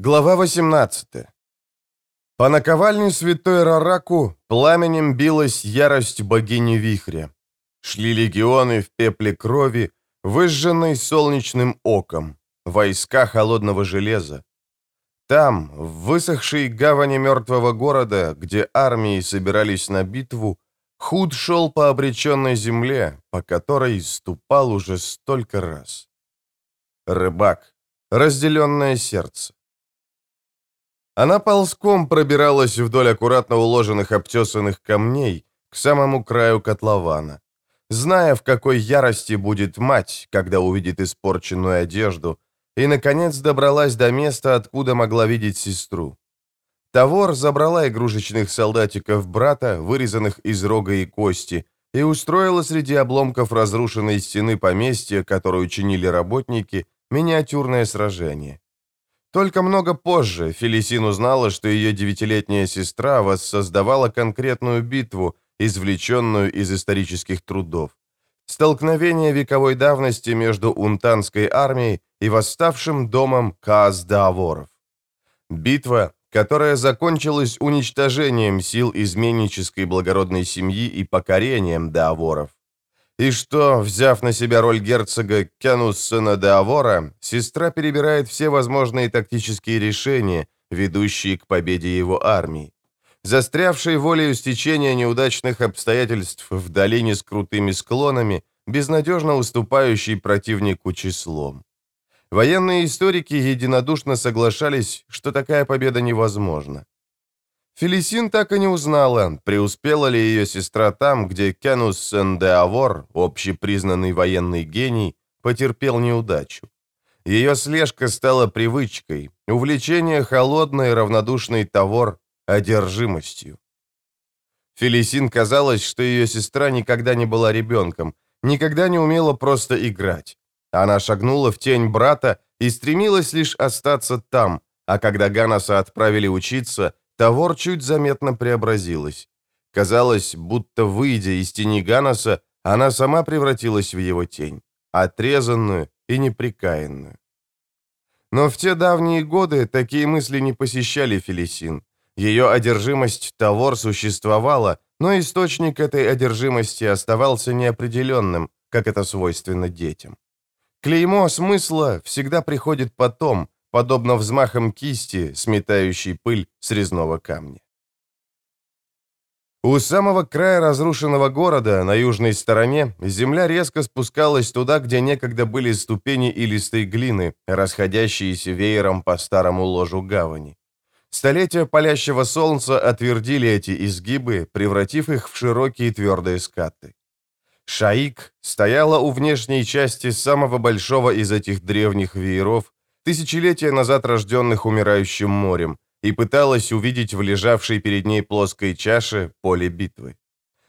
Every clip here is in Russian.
Глава 18 По наковальне святой Рараку пламенем билась ярость богини Вихря. Шли легионы в пепле крови, выжженной солнечным оком, войска холодного железа. Там, в высохшей гавани мертвого города, где армии собирались на битву, Худ шел по обреченной земле, по которой ступал уже столько раз. Рыбак, разделенное сердце. Она ползком пробиралась вдоль аккуратно уложенных обтесанных камней к самому краю котлована. Зная, в какой ярости будет мать, когда увидит испорченную одежду, и, наконец, добралась до места, откуда могла видеть сестру. Тавор забрала игрушечных солдатиков брата, вырезанных из рога и кости, и устроила среди обломков разрушенной стены поместья, которую чинили работники, миниатюрное сражение. Только много позже Фелисин узнала, что ее девятилетняя сестра воссоздавала конкретную битву, извлеченную из исторических трудов. Столкновение вековой давности между унтанской армией и восставшим домом Каас-Дааворов. Битва, которая закончилась уничтожением сил изменнической благородной семьи и покорением Дааворов и что, взяв на себя роль герцога Кянуссена де Авора, сестра перебирает все возможные тактические решения, ведущие к победе его армии. Застрявшей волею стечения неудачных обстоятельств в долине с крутыми склонами, безнадежно уступающий противнику числом. Военные историки единодушно соглашались, что такая победа невозможна. Фелисин так и не узнала, преуспела ли ее сестра там, где Кенус Сен-де-Авор, общепризнанный военный гений, потерпел неудачу. Ее слежка стала привычкой, увлечение холодной, равнодушной Тавор одержимостью. Фелисин казалось, что ее сестра никогда не была ребенком, никогда не умела просто играть. Она шагнула в тень брата и стремилась лишь остаться там, а когда Ганаса отправили учиться, Тавор чуть заметно преобразилась. Казалось, будто выйдя из тени Ганоса, она сама превратилась в его тень, отрезанную и неприкаянную. Но в те давние годы такие мысли не посещали Фелисин. Ее одержимость Тавор существовала, но источник этой одержимости оставался неопределенным, как это свойственно детям. Клеймо смысла всегда приходит потом, подобно взмахам кисти, сметающей пыль с резного камня. У самого края разрушенного города, на южной стороне, земля резко спускалась туда, где некогда были ступени илистой глины, расходящиеся веером по старому ложу гавани. Столетия палящего солнца отвердили эти изгибы, превратив их в широкие твердые скаты. Шаик стояла у внешней части самого большого из этих древних вееров, тысячелетия назад рожденных умирающим морем, и пыталась увидеть в лежавшей перед ней плоской чаше поле битвы.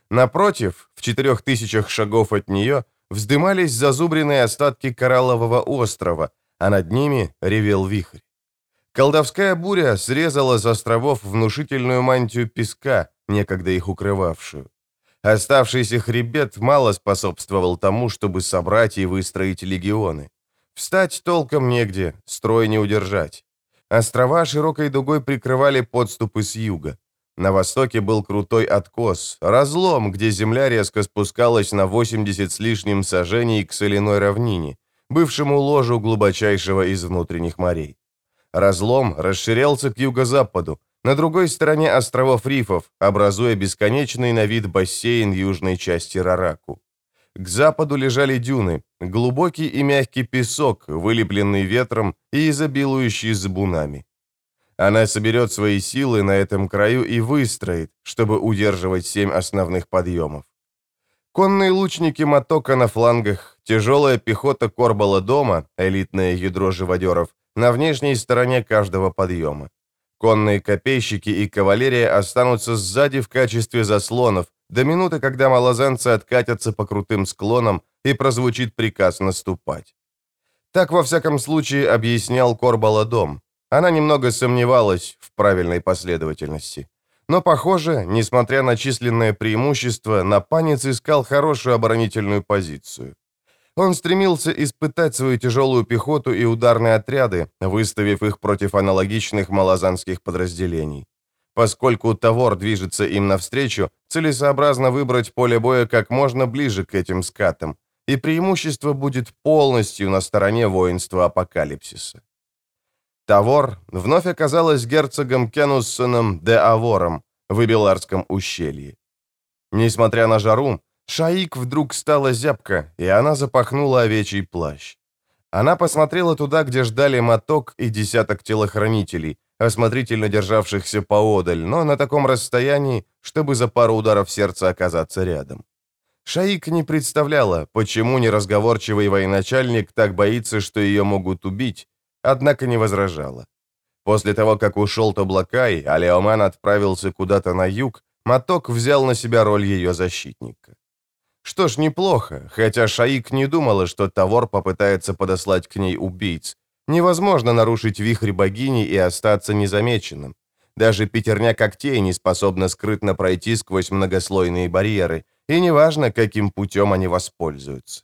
Напротив, в четырех тысячах шагов от нее, вздымались зазубренные остатки кораллового острова, а над ними ревел вихрь. Колдовская буря срезала с островов внушительную мантию песка, некогда их укрывавшую. Оставшийся хребет мало способствовал тому, чтобы собрать и выстроить легионы. Встать толком негде, строй не удержать. Острова широкой дугой прикрывали подступы с юга. На востоке был крутой откос, разлом, где земля резко спускалась на 80 с лишним сажений к соляной равнине, бывшему ложу глубочайшего из внутренних морей. Разлом расширялся к юго-западу, на другой стороне островов рифов, образуя бесконечный на вид бассейн южной части Рараку. К западу лежали дюны, глубокий и мягкий песок, вылепленный ветром и изобилующий забунами. Она соберет свои силы на этом краю и выстроит, чтобы удерживать семь основных подъемов. Конные лучники мотока на флангах, тяжелая пехота Корбала дома, элитное ядро живодеров, на внешней стороне каждого подъема. Конные копейщики и кавалерия останутся сзади в качестве заслонов, до минуты, когда малозанцы откатятся по крутым склонам и прозвучит приказ наступать. Так, во всяком случае, объяснял Корбала дом. Она немного сомневалась в правильной последовательности. Но, похоже, несмотря на численное преимущество, Напанец искал хорошую оборонительную позицию. Он стремился испытать свою тяжелую пехоту и ударные отряды, выставив их против аналогичных малозанских подразделений. Поскольку Тавор движется им навстречу, целесообразно выбрать поле боя как можно ближе к этим скатам, и преимущество будет полностью на стороне воинства Апокалипсиса. Тавор вновь оказалась герцогом Кенуссоном де Авором в Ибеларском ущелье. Несмотря на жару, Шаик вдруг стала зябко, и она запахнула овечий плащ. Она посмотрела туда, где ждали моток и десяток телохранителей, осмотрительно державшихся поодаль, но на таком расстоянии, чтобы за пару ударов сердца оказаться рядом. Шаик не представляла, почему неразговорчивый военачальник так боится, что ее могут убить, однако не возражала. После того, как ушел Таблакай, а Леоман отправился куда-то на юг, Моток взял на себя роль ее защитника. Что ж, неплохо, хотя Шаик не думала, что Тавор попытается подослать к ней убийц. Невозможно нарушить вихрь богини и остаться незамеченным. Даже пятерня когтей не способна скрытно пройти сквозь многослойные барьеры, и неважно, каким путем они воспользуются.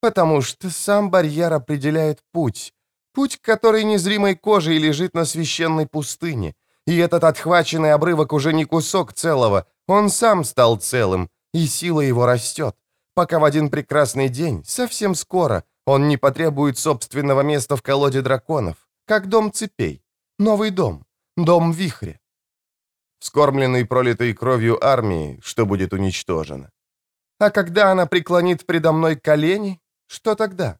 Потому что сам барьер определяет путь. Путь, который незримой кожей лежит на священной пустыне. И этот отхваченный обрывок уже не кусок целого, он сам стал целым, и сила его растет, пока в один прекрасный день, совсем скоро, он не потребует собственного места в колоде драконов, как дом цепей, новый дом, дом вихря. Скормленный пролитой кровью армии, что будет уничтожено. А когда она преклонит предо мной колени, что тогда?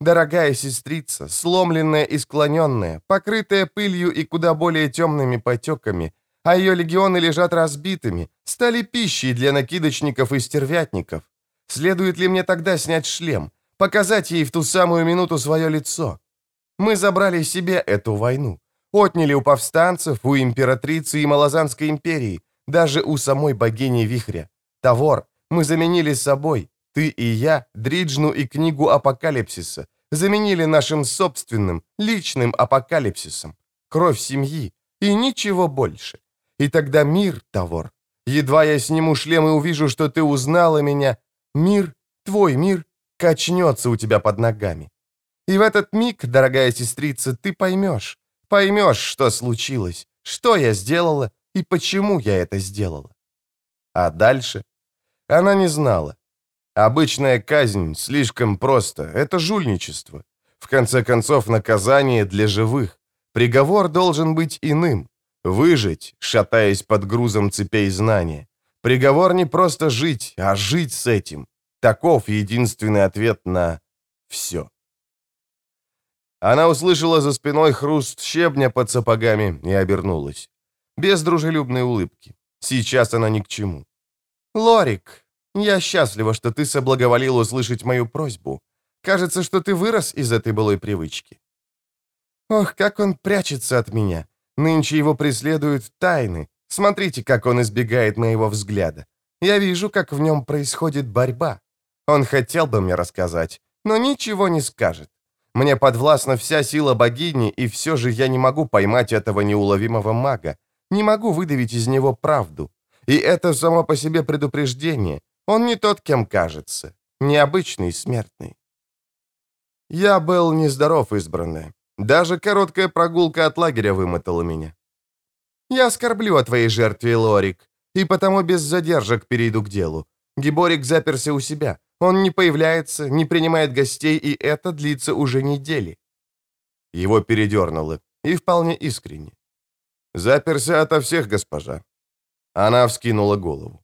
Дорогая сестрица, сломленная и склоненная, покрытая пылью и куда более темными потеками, а ее легионы лежат разбитыми, стали пищей для накидочников и стервятников. Следует ли мне тогда снять шлем, показать ей в ту самую минуту свое лицо? Мы забрали себе эту войну, отняли у повстанцев, у императрицы и Малазанской империи, даже у самой богини Вихря. Тавор, мы заменили собой, ты и я, Дриджну и книгу Апокалипсиса, заменили нашим собственным, личным апокалипсисом. Кровь семьи и ничего больше. И тогда мир, Тавор, едва я сниму шлем и увижу, что ты узнала меня, мир, твой мир, качнется у тебя под ногами. И в этот миг, дорогая сестрица, ты поймешь, поймешь, что случилось, что я сделала и почему я это сделала. А дальше? Она не знала. Обычная казнь слишком просто, это жульничество. В конце концов, наказание для живых. Приговор должен быть иным. Выжить, шатаясь под грузом цепей знания. Приговор не просто жить, а жить с этим. Таков единственный ответ на все. Она услышала за спиной хруст щебня под сапогами и обернулась. Без дружелюбной улыбки. Сейчас она ни к чему. «Лорик, я счастлива, что ты соблаговолил услышать мою просьбу. Кажется, что ты вырос из этой былой привычки». «Ох, как он прячется от меня. Нынче его преследуют тайны. Смотрите, как он избегает моего взгляда. Я вижу, как в нем происходит борьба. Он хотел бы мне рассказать, но ничего не скажет. Мне подвластна вся сила богини, и все же я не могу поймать этого неуловимого мага. Не могу выдавить из него правду. И это само по себе предупреждение. Он не тот, кем кажется. Необычный смертный. Я был нездоров, избранная. Даже короткая прогулка от лагеря вымотала меня. Я оскорблю о твоей жертве, Лорик, и потому без задержек перейду к делу. Гиборик заперся у себя. Он не появляется, не принимает гостей, и это длится уже недели. Его передернуло, и вполне искренне. «Заперся ото всех, госпожа». Она вскинула голову.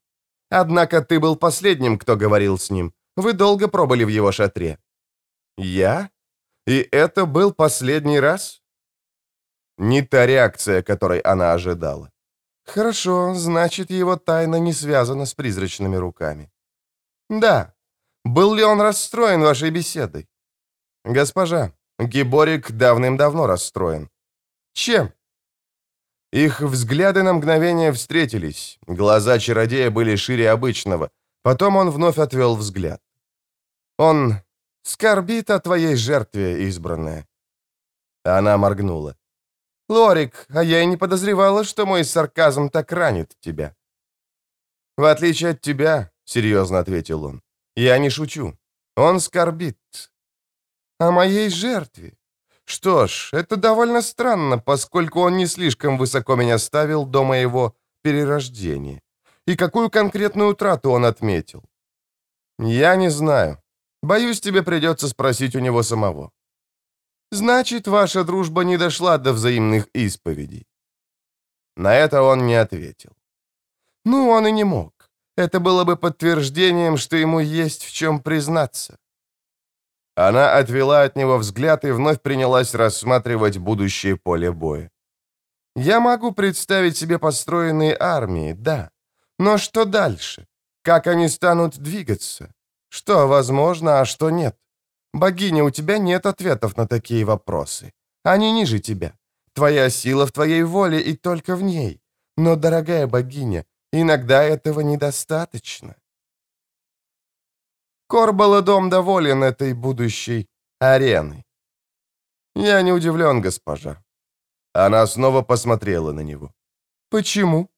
«Однако ты был последним, кто говорил с ним. Вы долго пробыли в его шатре». «Я? И это был последний раз?» Не та реакция, которой она ожидала. «Хорошо, значит, его тайна не связана с призрачными руками». «Да, был ли он расстроен вашей беседой? Госпожа, Гиборик давным-давно расстроен. Чем? Их взгляды на мгновение встретились. Глаза чародея были шире обычного. Потом он вновь отвел взгляд. Он скорбит о твоей жертве, избранная. Она моргнула. «Лорик, а я и не подозревала, что мой сарказм так ранит тебя». «В отличие от тебя», — серьезно ответил он, я не шучу. Он скорбит. О моей жертве. Что ж, это довольно странно, поскольку он не слишком высоко меня ставил до моего перерождения. И какую конкретную утрату он отметил? Я не знаю. Боюсь, тебе придется спросить у него самого. Значит, ваша дружба не дошла до взаимных исповедей. На это он не ответил. Ну, он и не мог. Это было бы подтверждением, что ему есть в чем признаться. Она отвела от него взгляд и вновь принялась рассматривать будущее поле боя. «Я могу представить себе построенные армии, да. Но что дальше? Как они станут двигаться? Что возможно, а что нет? Богиня, у тебя нет ответов на такие вопросы. Они ниже тебя. Твоя сила в твоей воле и только в ней. Но, дорогая богиня, иногда этого недостаточно. Корбаладом доволен этой будущей ареной. Я не удивлен, госпожа. Она снова посмотрела на него. Почему?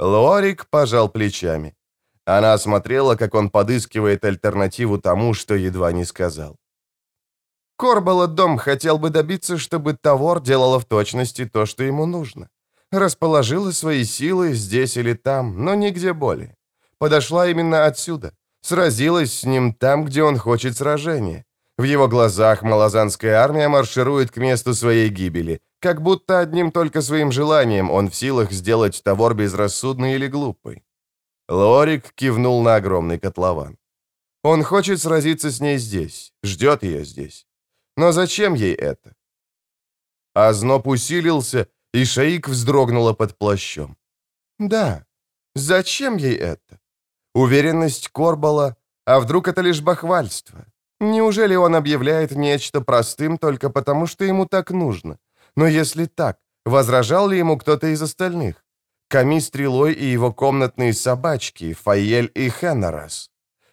Лорик пожал плечами. Она смотрела, как он подыскивает альтернативу тому, что едва не сказал. Корбаладом хотел бы добиться, чтобы Тавор делала в точности то, что ему нужно. Расположила свои силы здесь или там, но нигде более. Подошла именно отсюда, сразилась с ним там, где он хочет сражения. В его глазах малазанская армия марширует к месту своей гибели, как будто одним только своим желанием он в силах сделать Тавор безрассудной или глупой. Лорик кивнул на огромный котлован. Он хочет сразиться с ней здесь, ждет ее здесь. Но зачем ей это? Озноб усилился, и Шаик вздрогнула под плащом. Да, зачем ей это? Уверенность Корбала, а вдруг это лишь бахвальство? Неужели он объявляет нечто простым только потому, что ему так нужно? Но если так, возражал ли ему кто-то из остальных? Ками Стрелой и его комнатные собачки, Фаель и Хеннерас.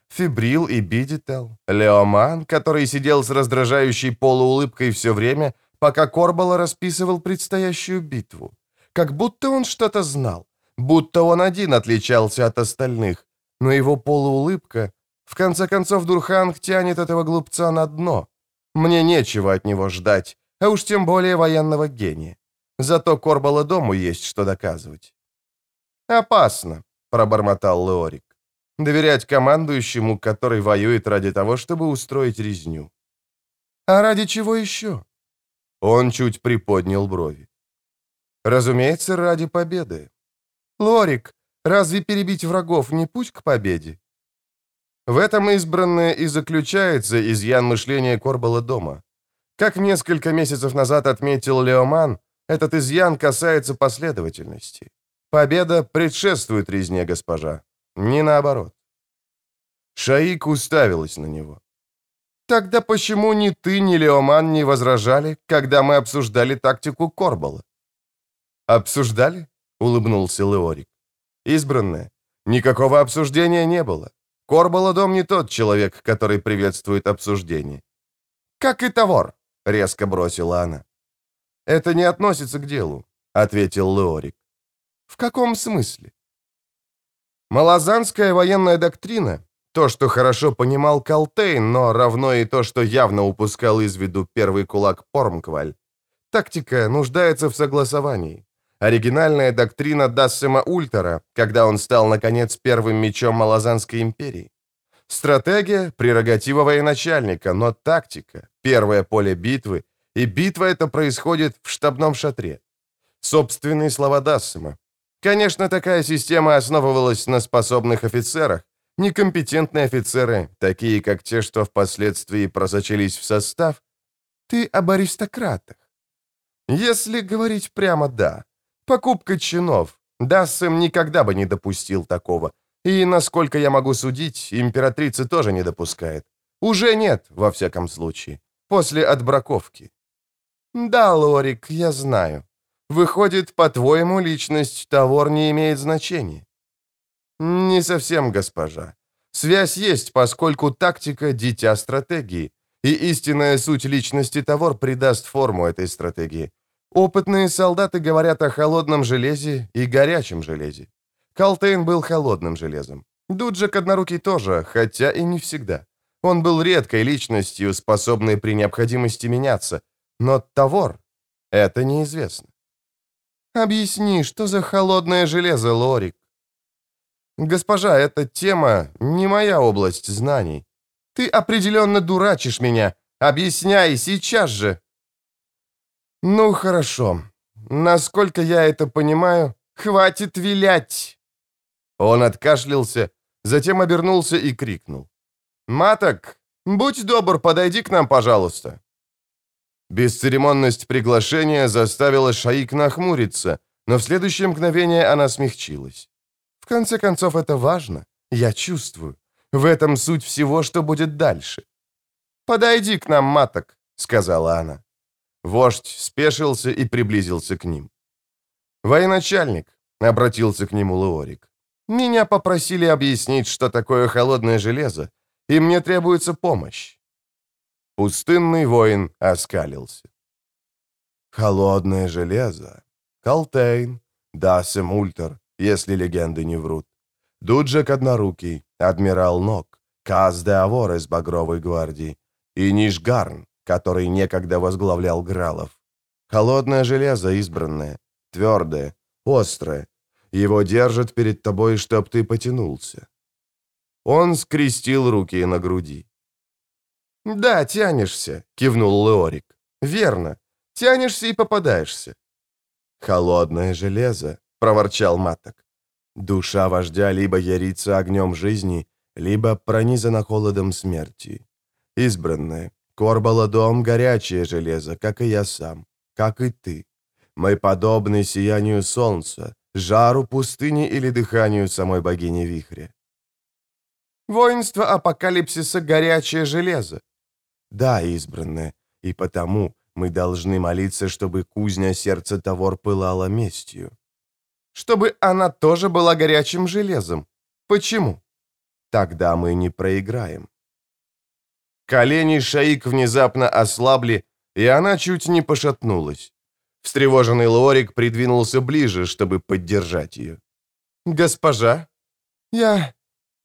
Фибрил и Бидител. Леоман, который сидел с раздражающей полуулыбкой все время, пока Корбала расписывал предстоящую битву. Как будто он что-то знал. Будто он один отличался от остальных. Но его полуулыбка в конце концов, Дурханг тянет этого глупца на дно. Мне нечего от него ждать, а уж тем более военного гения. Зато Корбала дому есть что доказывать. «Опасно», — пробормотал Леорик. «Доверять командующему, который воюет ради того, чтобы устроить резню». «А ради чего еще?» Он чуть приподнял брови. «Разумеется, ради победы. Лорик, разве перебить врагов не путь к победе?» В этом избранное и заключается изъян мышления Корбала дома. Как несколько месяцев назад отметил Леоман, этот изъян касается последовательности. Победа предшествует резне, госпожа, не наоборот. Шаик уставилась на него. «Тогда почему ни ты, ни Леоман не возражали, когда мы обсуждали тактику Корбала?» «Обсуждали?» — улыбнулся Леорик. «Избранное. Никакого обсуждения не было. Корбаладом не тот человек, который приветствует обсуждение. «Как и Тавор», — резко бросила она. «Это не относится к делу», — ответил Леорик. «В каком смысле?» Малазанская военная доктрина, то, что хорошо понимал Калтейн, но равно и то, что явно упускал из виду первый кулак Пормкваль. Тактика нуждается в согласовании. Оригинальная доктрина Дассема Ультера, когда он стал, наконец, первым мечом Малазанской империи. Стратегия – прерогатива военачальника, но тактика – первое поле битвы, и битва эта происходит в штабном шатре. Собственные слова Дассема. Конечно, такая система основывалась на способных офицерах. Некомпетентные офицеры, такие как те, что впоследствии просочились в состав. Ты об аристократах. Если говорить прямо «да», Покупка чинов. Дассем никогда бы не допустил такого. И, насколько я могу судить, императрица тоже не допускает. Уже нет, во всяком случае. После отбраковки. Да, Лорик, я знаю. Выходит, по-твоему, личность Тавор не имеет значения? Не совсем, госпожа. Связь есть, поскольку тактика – дитя стратегии, и истинная суть личности Тавор придаст форму этой стратегии. Опытные солдаты говорят о холодном железе и горячем железе. Калтейн был холодным железом. Дуджик Однорукий тоже, хотя и не всегда. Он был редкой личностью, способной при необходимости меняться. Но Тавор — это неизвестно. Объясни, что за холодное железо, Лорик? Госпожа, эта тема не моя область знаний. Ты определенно дурачишь меня. Объясняй сейчас же. Ну, хорошо. Насколько я это понимаю, хватит вилять. Он откашлялся, затем обернулся и крикнул. «Маток, будь добр, подойди к нам, пожалуйста». Бесцеремонность приглашения заставила Шаик нахмуриться, но в следующее мгновение она смягчилась. В конце концов, это важно. Я чувствую. В этом суть всего, что будет дальше. «Подойди к нам, маток», — сказала она. Вождь спешился и приблизился к ним. «Военачальник», — обратился к нему Леорик, — «меня попросили объяснить, что такое холодное железо, и мне требуется помощь». Пустынный воин оскалился. «Холодное железо. Калтейн, Дасем Ультер, если легенды не врут. Дуджек Однорукий, Адмирал Нок, Каз де Авор из Багровой гвардии и Нишгарн, который некогда возглавлял Гралов. Холодное железо избранное, твердое, острое. Его держат перед тобой, чтоб ты потянулся. Он скрестил руки на груди. «Да, тянешься», — кивнул Леорик. «Верно. Тянешься и попадаешься». «Холодное железо», — проворчал Маток. «Душа вождя либо ярится огнем жизни, либо пронизана холодом смерти. Избранное, Корбаладом горячее железо, как и я сам, как и ты. Мы подобны сиянию солнца, жару пустыни или дыханию самой богини вихря. Воинство апокалипсиса — горячее железо. Да, избранное, и потому мы должны молиться, чтобы кузня сердца Тавор пылала местью. Чтобы она тоже была горячим железом. Почему? Тогда мы не проиграем. Колени Шаик внезапно ослабли, и она чуть не пошатнулась. Встревоженный Лорик придвинулся ближе, чтобы поддержать ее. «Госпожа, я...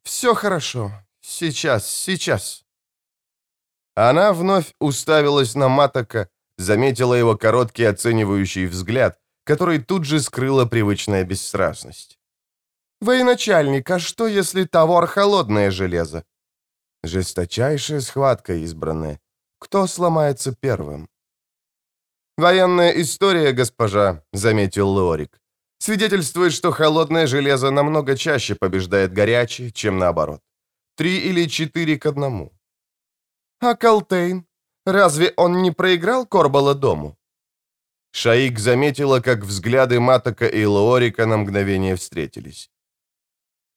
Все хорошо. Сейчас, сейчас». Она вновь уставилась на Матока, заметила его короткий оценивающий взгляд, который тут же скрыла привычная бесстрастность. «Военачальник, а что, если товар холодное железо? Жесточайшая схватка избранная. Кто сломается первым? «Военная история, госпожа», — заметил Лорик, «свидетельствует, что холодное железо намного чаще побеждает горячее, чем наоборот. Три или четыре к одному». «А Калтейн? Разве он не проиграл Корбала дому?» Шаик заметила, как взгляды Матока и Лорика на мгновение встретились.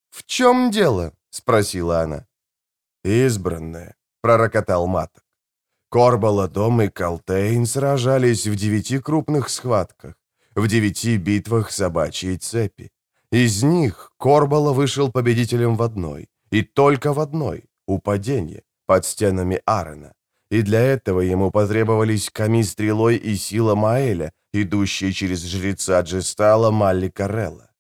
«В чем дело?» — спросила она. «Избранная», — пророкотал Маток. Корбаладом и Калтейн сражались в девяти крупных схватках, в девяти битвах собачьей цепи. Из них Корбала вышел победителем в одной, и только в одной, у падения, под стенами Арена. И для этого ему потребовались Ками Стрелой и сила Маэля, идущие через жреца Джестала Малли Карелла.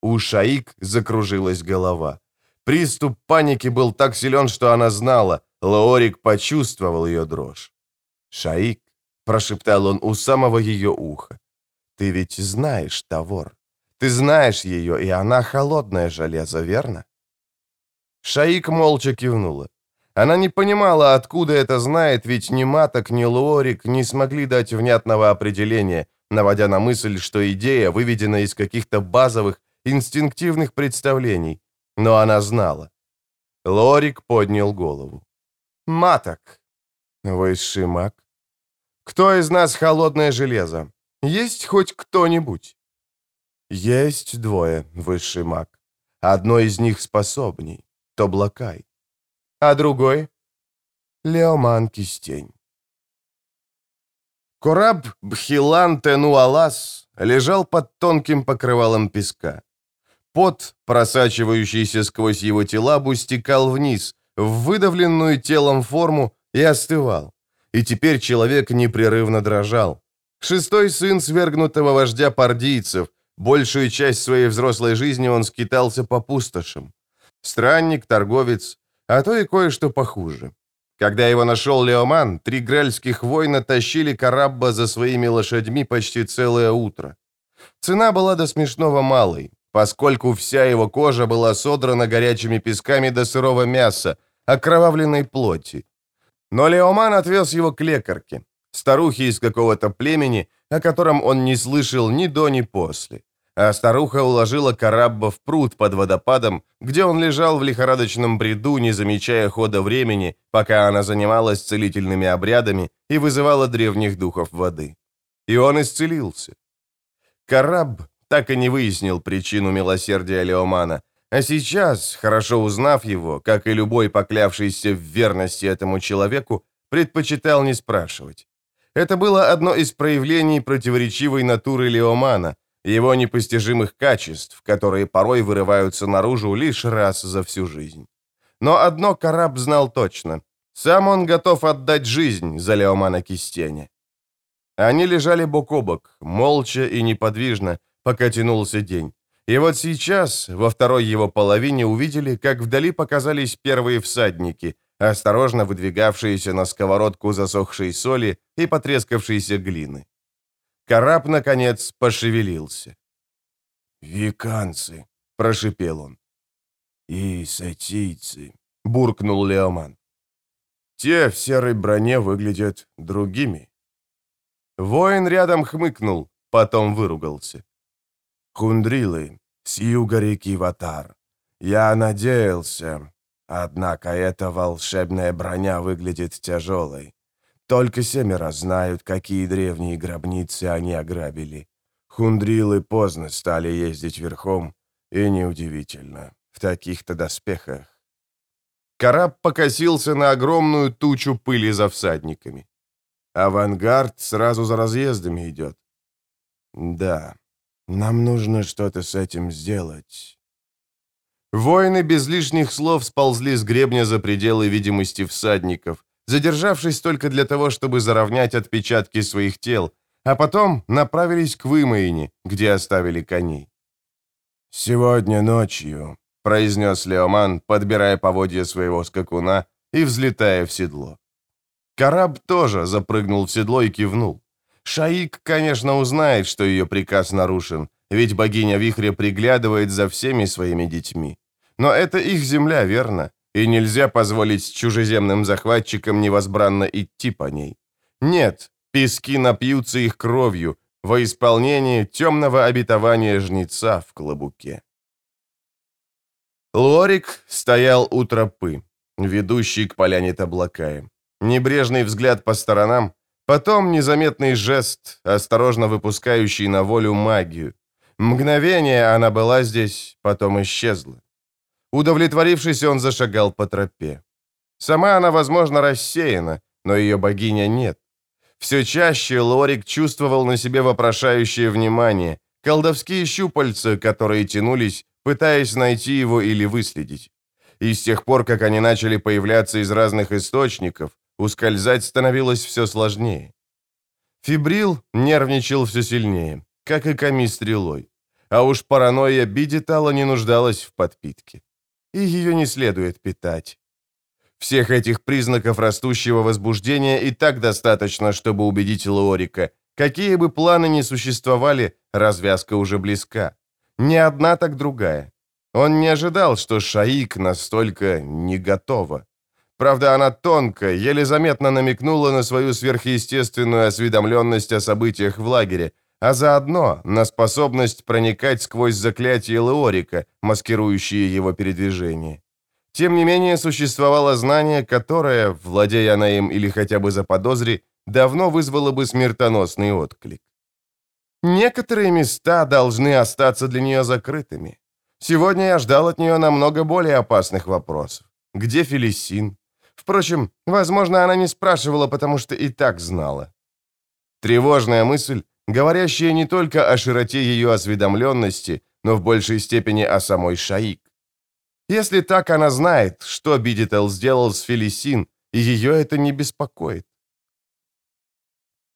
У Шаик закружилась голова. Приступ паники был так силен, что она знала. Лаорик почувствовал ее дрожь. «Шаик», — прошептал он у самого ее уха, — «ты ведь знаешь Тавор. Ты знаешь ее, и она холодное железо, верно?» Шаик молча кивнула. Она не понимала, откуда это знает, ведь ни Маток, ни Лорик не смогли дать внятного определения, наводя на мысль, что идея выведена из каких-то базовых, инстинктивных представлений, но она знала. Лорик поднял голову. «Маток». «Высший маг». «Кто из нас холодное железо? Есть хоть кто-нибудь?» «Есть двое, высший маг. Одно из них способней, Тоблакай. А другой?» «Леоман Кистень». Кораб Бхилан Тенуалас лежал под тонким покрывалом песка. Пот, просачивающийся сквозь его телабу, стекал вниз, в выдавленную телом форму и остывал. И теперь человек непрерывно дрожал. Шестой сын свергнутого вождя пардийцев, большую часть своей взрослой жизни он скитался по пустошам. Странник, торговец, а то и кое-что похуже. Когда его нашел Леоман, три грельских воина тащили Карабба за своими лошадьми почти целое утро. Цена была до смешного малой, поскольку вся его кожа была содрана горячими песками до сырого мяса, окровавленной плоти. Но Леоман отвез его к лекарке, старухе из какого-то племени, о котором он не слышал ни до, ни после. А старуха уложила Карабба в пруд под водопадом, где он лежал в лихорадочном бреду, не замечая хода времени, пока она занималась целительными обрядами и вызывала древних духов воды. И он исцелился. Караб так и не выяснил причину милосердия Леомана, а сейчас, хорошо узнав его, как и любой поклявшийся в верности этому человеку, предпочитал не спрашивать. Это было одно из проявлений противоречивой натуры Леомана, его непостижимых качеств, которые порой вырываются наружу лишь раз за всю жизнь. Но одно Караб знал точно. Сам он готов отдать жизнь за Леомана Кистеня. Они лежали бок о бок, молча и неподвижно, пока тянулся день. И вот сейчас, во второй его половине, увидели, как вдали показались первые всадники, осторожно выдвигавшиеся на сковородку засохшей соли и потрескавшейся глины. Караб, наконец, пошевелился. «Виканцы», — прошипел он. «И сатийцы», — буркнул Леоман. «Те в серой броне выглядят другими». Воин рядом хмыкнул, потом выругался. «Хундрилы, с юга реки Ватар. Я надеялся, однако эта волшебная броня выглядит тяжелой. Только семеро знают, какие древние гробницы они ограбили. Хундрилы поздно стали ездить верхом, и неудивительно, в таких-то доспехах. Караб покосился на огромную тучу пыли за всадниками. Авангард сразу за разъездами идет. Да, нам нужно что-то с этим сделать. Воины без лишних слов сползли с гребня за пределы видимости всадников, задержавшись только для того, чтобы заровнять отпечатки своих тел, а потом направились к вымоине, где оставили коней. «Сегодня ночью», — произнес Леоман, подбирая поводья своего скакуна и взлетая в седло. Караб тоже запрыгнул в седло и кивнул. Шаик, конечно, узнает, что ее приказ нарушен, ведь богиня Вихря приглядывает за всеми своими детьми. Но это их земля, верно? И нельзя позволить чужеземным захватчикам невозбранно идти по ней. Нет, пески напьются их кровью во исполнение темного обетования жнеца в клобуке. Лорик стоял у тропы, ведущей к поляне Таблакаем. Небрежный взгляд по сторонам, Потом незаметный жест, осторожно выпускающий на волю магию. Мгновение она была здесь, потом исчезла. Удовлетворившись, он зашагал по тропе. Сама она, возможно, рассеяна, но ее богиня нет. Все чаще Лорик чувствовал на себе вопрошающее внимание, колдовские щупальца, которые тянулись, пытаясь найти его или выследить. И с тех пор, как они начали появляться из разных источников, Ускользать становилось все сложнее. Фибрил нервничал все сильнее, как и Ками стрелой. А уж паранойя Бидитала не нуждалась в подпитке. И ее не следует питать. Всех этих признаков растущего возбуждения и так достаточно, чтобы убедить Лорика. Какие бы планы ни существовали, развязка уже близка. Не одна, так другая. Он не ожидал, что Шаик настолько не готова. Правда, она тонко, еле заметно намекнула на свою сверхъестественную осведомленность о событиях в лагере, а заодно на способность проникать сквозь заклятие Леорика, маскирующие его передвижение. Тем не менее, существовало знание, которое, владея она им или хотя бы заподозри, давно вызвало бы смертоносный отклик. Некоторые места должны остаться для нее закрытыми. Сегодня я ждал от нее намного более опасных вопросов. Где Фелисин? Впрочем, возможно, она не спрашивала, потому что и так знала. Тревожная мысль, говорящая не только о широте ее осведомленности, но в большей степени о самой Шаик. Если так она знает, что Бидител сделал с Фелисин, и ее это не беспокоит.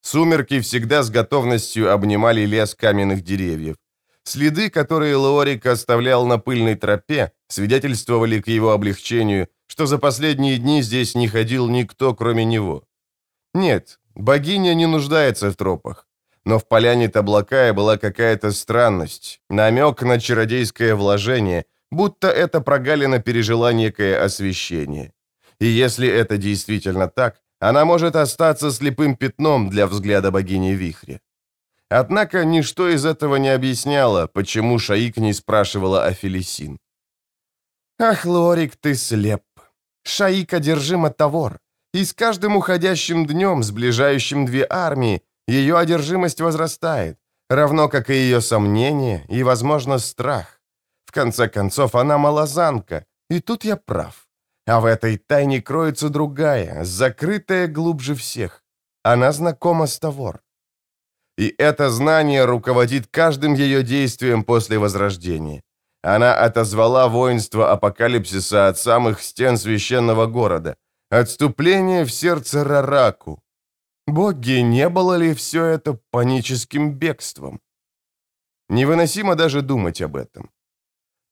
Сумерки всегда с готовностью обнимали лес каменных деревьев. Следы, которые Лорик оставлял на пыльной тропе, свидетельствовали к его облегчению, что за последние дни здесь не ходил никто, кроме него. Нет, богиня не нуждается в тропах. Но в поляне Таблакая была какая-то странность, намек на чародейское вложение, будто эта прогалина пережила некое освещение. И если это действительно так, она может остаться слепым пятном для взгляда богини Вихря. Однако ничто из этого не объясняло, почему Шаик не спрашивала о Фелисин. «Ах, Лорик, ты слеп! Шаик одержима Тавор, и с каждым уходящим днем, сближающим две армии, ее одержимость возрастает, равно как и ее сомнения и, возможно, страх. В конце концов, она малозанка, и тут я прав. А в этой тайне кроется другая, закрытая глубже всех. Она знакома с Тавор. И это знание руководит каждым ее действием после Возрождения. Она отозвала воинство апокалипсиса от самых стен священного города. Отступление в сердце Рараку. Боги, не было ли все это паническим бегством? Невыносимо даже думать об этом.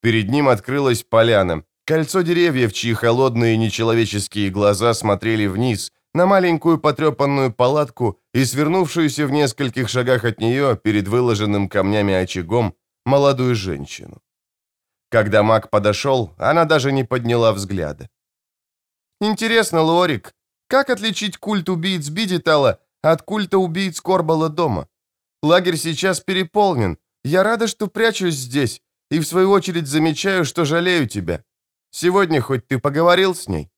Перед ним открылась поляна, кольцо деревьев, чьи холодные нечеловеческие глаза смотрели вниз, на маленькую потрепанную палатку и свернувшуюся в нескольких шагах от нее, перед выложенным камнями очагом, молодую женщину. Когда маг подошел, она даже не подняла взгляда. «Интересно, Лорик, как отличить культ убийц Бидитала от культа убийц Корбала дома? Лагерь сейчас переполнен. Я рада, что прячусь здесь, и в свою очередь замечаю, что жалею тебя. Сегодня хоть ты поговорил с ней?»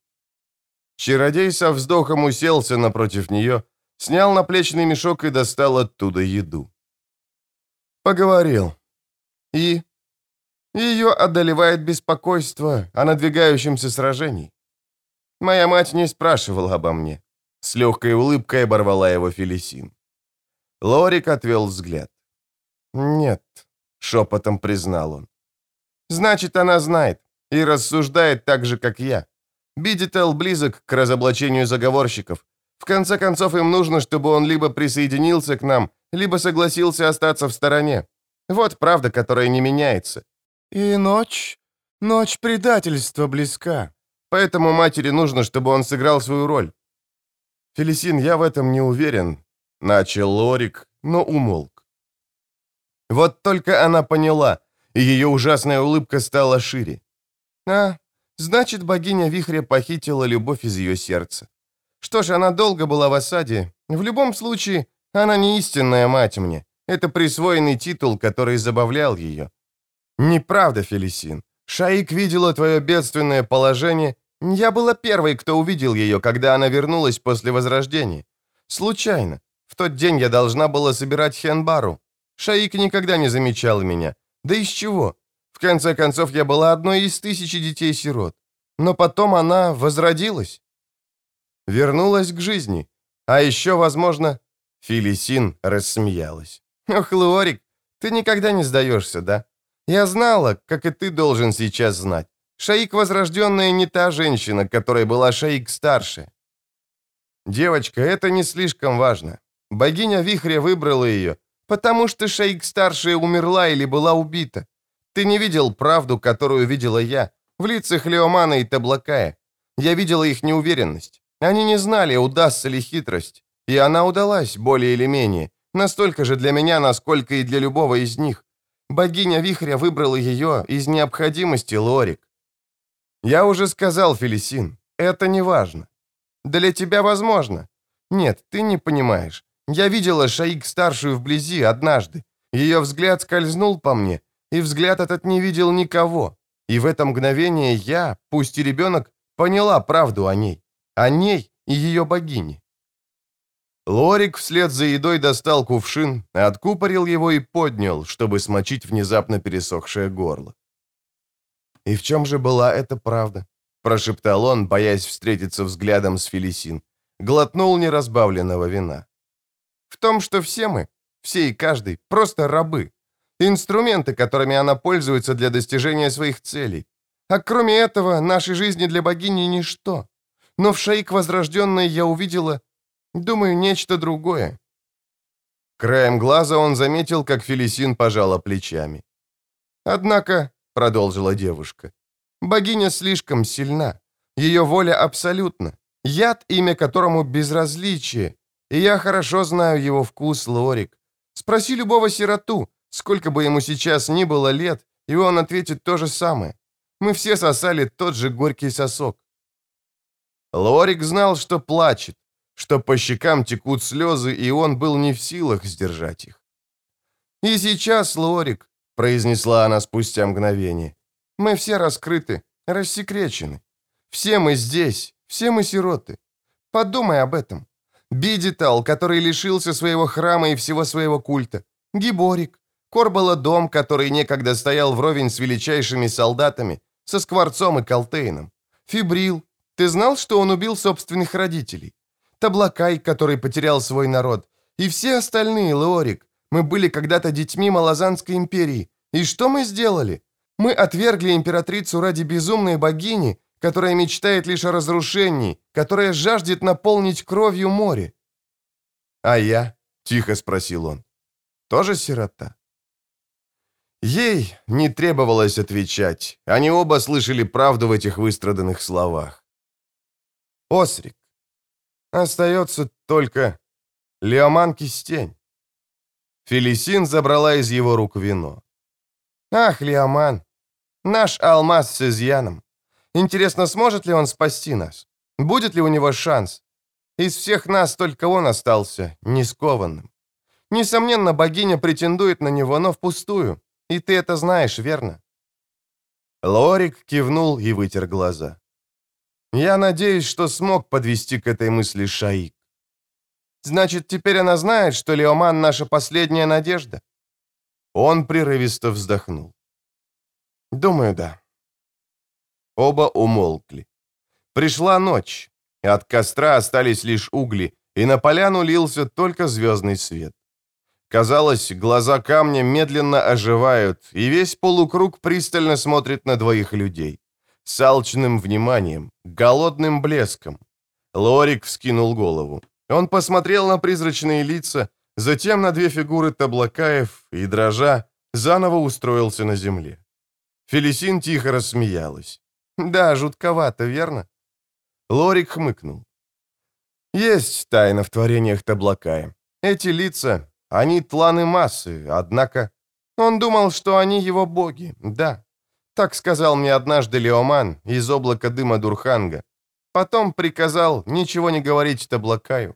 Чародей со вздохом уселся напротив нее, снял наплечный мешок и достал оттуда еду. Поговорил. И? Ее одолевает беспокойство о надвигающемся сражении. Моя мать не спрашивала обо мне. С легкой улыбкой оборвала его Фелисин. Лорик отвел взгляд. «Нет», — шепотом признал он. «Значит, она знает и рассуждает так же, как я. Бидител близок к разоблачению заговорщиков. В конце концов, им нужно, чтобы он либо присоединился к нам, либо согласился остаться в стороне. Вот правда, которая не меняется. И ночь, ночь предательства близка. Поэтому матери нужно, чтобы он сыграл свою роль. Фелисин, я в этом не уверен. Начал Лорик, но умолк. Вот только она поняла, и ее ужасная улыбка стала шире. А, Значит, богиня вихря похитила любовь из ее сердца. Что ж, она долго была в осаде. В любом случае, она не истинная мать мне. Это присвоенный титул, который забавлял ее. Неправда, Фелисин. Шаик видела твое бедственное положение. Я была первой, кто увидел ее, когда она вернулась после Возрождения. Случайно. В тот день я должна была собирать хенбару. Шаик никогда не замечал меня. Да из чего? В конце концов, я была одной из тысячи детей-сирот. Но потом она возродилась. Вернулась к жизни. А еще, возможно... Филисин рассмеялась. «Ох, Лорик, ты никогда не сдаешься, да? Я знала, как и ты должен сейчас знать. Шаик возрожденная не та женщина, которая была Шаик старше. Девочка, это не слишком важно. Богиня Вихря выбрала ее, потому что Шаик старшая умерла или была убита. Ты не видел правду, которую видела я, в лицах Леомана и Таблакая. Я видела их неуверенность. Они не знали, удастся ли хитрость. И она удалась, более или менее. Настолько же для меня, насколько и для любого из них. Богиня Вихря выбрала ее из необходимости, Лорик. Я уже сказал, Фелисин, это не важно. Для тебя возможно. Нет, ты не понимаешь. Я видела Шаик-старшую вблизи однажды. Ее взгляд скользнул по мне, и взгляд этот не видел никого. И в это мгновение я, пусть и ребенок, поняла правду о ней, о ней и ее богине. Лорик вслед за едой достал кувшин, откупорил его и поднял, чтобы смочить внезапно пересохшее горло. «И в чем же была эта правда?» – прошептал он, боясь встретиться взглядом с Фелисин. Глотнул неразбавленного вина. «В том, что все мы, все и каждый, просто рабы, Инструменты, которыми она пользуется для достижения своих целей. А кроме этого, нашей жизни для богини ничто. Но в Шейк Возрожденной я увидела, думаю, нечто другое. Краем глаза он заметил, как Фелисин пожала плечами. «Однако», — продолжила девушка, — «богиня слишком сильна. Ее воля абсолютна. Яд, имя которому безразличие. И я хорошо знаю его вкус, Лорик. Спроси любого сироту, сколько бы ему сейчас ни было лет, и он ответит то же самое. Мы все сосали тот же горький сосок. Лорик знал, что плачет, что по щекам текут слезы, и он был не в силах сдержать их. «И сейчас, Лорик», — произнесла она спустя мгновение, — «мы все раскрыты, рассекречены. Все мы здесь, все мы сироты. Подумай об этом. Бидитал, который лишился своего храма и всего своего культа. Гиборик. Корбала дом, который некогда стоял вровень с величайшими солдатами, со Скворцом и Колтейном. Фибрил. Ты знал, что он убил собственных родителей? Таблакай, который потерял свой народ. И все остальные, Леорик. Мы были когда-то детьми Малазанской империи. И что мы сделали? Мы отвергли императрицу ради безумной богини, которая мечтает лишь о разрушении, которая жаждет наполнить кровью море. «А я?» — тихо спросил он. «Тоже сирота?» Ей не требовалось отвечать. Они оба слышали правду в этих выстраданных словах. «Осрик. Остается только Леоман Кистень». Фелисин забрала из его рук вино. «Ах, Леоман, наш алмаз с изъяном. Интересно, сможет ли он спасти нас? Будет ли у него шанс? Из всех нас только он остался не скованным. Несомненно, богиня претендует на него, но впустую. И ты это знаешь, верно?» Лорик кивнул и вытер глаза. «Я надеюсь, что смог подвести к этой мысли Шаик. Значит, теперь она знает, что Леоман — наша последняя надежда?» Он прерывисто вздохнул. «Думаю, да». Оба умолкли. Пришла ночь. От костра остались лишь угли, и на поляну лился только звездный свет. Казалось, глаза камня медленно оживают, и весь полукруг пристально смотрит на двоих людей. С алчным вниманием, голодным блеском. Лорик вскинул голову. Он посмотрел на призрачные лица, затем на две фигуры таблакаев и, дрожа, заново устроился на земле. Фелисин тихо рассмеялась. Да, жутковато, верно? Лорик хмыкнул. Есть тайна в творениях Таблакая. Эти лица, они тланы массы, однако... Он думал, что они его боги, да. Так сказал мне однажды Леоман из облака дыма Дурханга. Потом приказал ничего не говорить Таблакаю.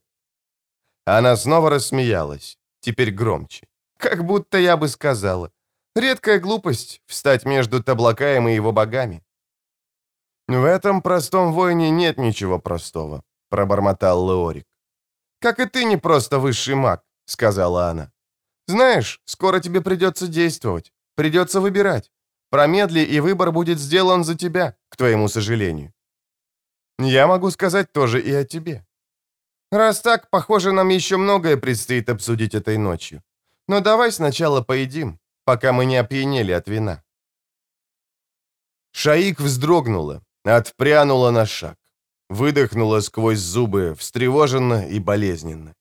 Она снова рассмеялась, теперь громче. Как будто я бы сказала. Редкая глупость — встать между Таблакаем и его богами. «В этом простом воине нет ничего простого», — пробормотал Леорик. «Как и ты не просто высший маг», — сказала она. «Знаешь, скоро тебе придется действовать, придется выбирать. Промедли, и выбор будет сделан за тебя, к твоему сожалению. Я могу сказать тоже и о тебе. Раз так, похоже, нам еще многое предстоит обсудить этой ночью. Но давай сначала поедим, пока мы не опьянели от вина». Шаик вздрогнула, Отпрянула на шаг. Выдохнула сквозь зубы, встревоженно и болезненно.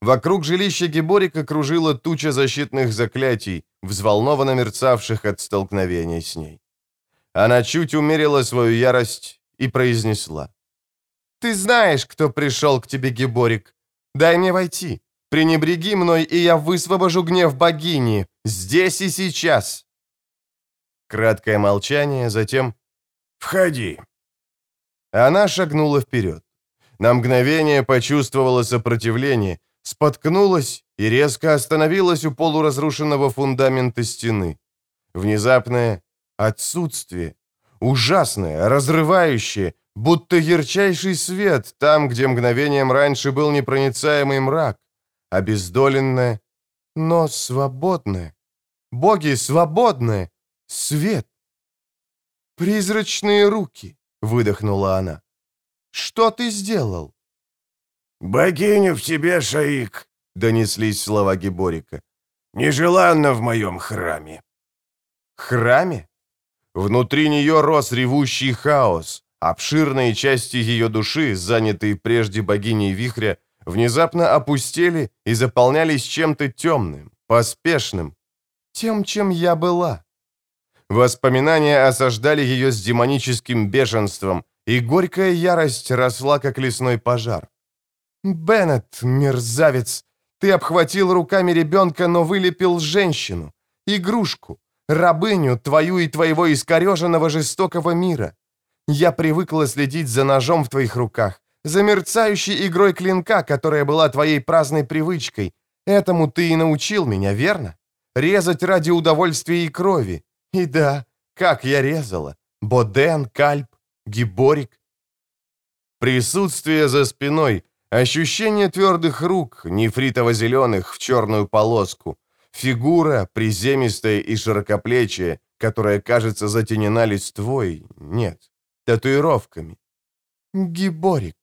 Вокруг жилища Геборика кружила туча защитных заклятий, взволнованно мерцавших от столкновения с ней. Она чуть умерила свою ярость и произнесла. «Ты знаешь, кто пришел к тебе, Геборик. Дай мне войти. Пренебреги мной, и я высвобожу гнев богини. Здесь и сейчас». Краткое молчание, затем «Входи». Она шагнула вперед. На мгновение почувствовала сопротивление, споткнулась и резко остановилась у полуразрушенного фундамента стены. Внезапное отсутствие, ужасное, разрывающее, будто ярчайший свет там, где мгновением раньше был непроницаемый мрак, обездоленное, но свободное. Боги, свободное! Свет! «Призрачные руки!» — выдохнула она. «Что ты сделал?» «Богиня в тебе, Шаик!» — донеслись слова Геборика. «Нежеланно в моем храме». «Храме?» Внутри нее рос ревущий хаос. Обширные части ее души, занятые прежде богиней вихря, внезапно опустели и заполнялись чем-то темным, поспешным, тем, чем я была. Воспоминания осаждали ее с демоническим бешенством, и горькая ярость росла, как лесной пожар. «Беннет, мерзавец, ты обхватил руками ребенка, но вылепил женщину, игрушку, рабыню твою и твоего искореженного жестокого мира. Я привыкла следить за ножом в твоих руках, за мерцающей игрой клинка, которая была твоей праздной привычкой. Этому ты и научил меня, верно? Резать ради удовольствия и крови. И да, как я резала. Боден, Кальп, Гиборик. Присутствие за спиной, ощущение твердых рук, нефритово-зеленых в черную полоску, фигура, приземистая и широкоплечая, которая, кажется, затенена листвой, нет, татуировками. Гиборик.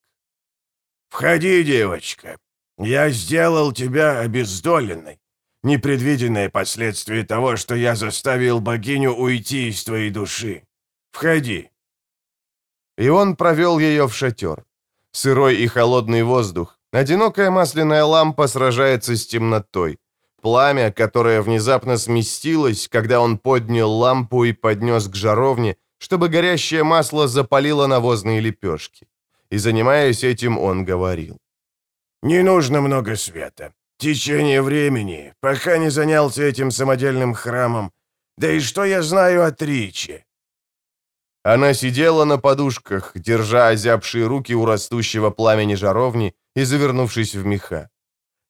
«Входи, девочка. Я сделал тебя обездоленной. Непредвиденное последствие того, что я заставил богиню уйти из твоей души. Входи». И он провел ее в шатер. Сырой и холодный воздух. Одинокая масляная лампа сражается с темнотой. Пламя, которое внезапно сместилось, когда он поднял лампу и поднес к жаровне, чтобы горящее масло запалило навозные лепешки и, занимаясь этим, он говорил. «Не нужно много света. Течение времени, пока не занялся этим самодельным храмом. Да и что я знаю о Триче?» Она сидела на подушках, держа озябшие руки у растущего пламени жаровни и завернувшись в меха.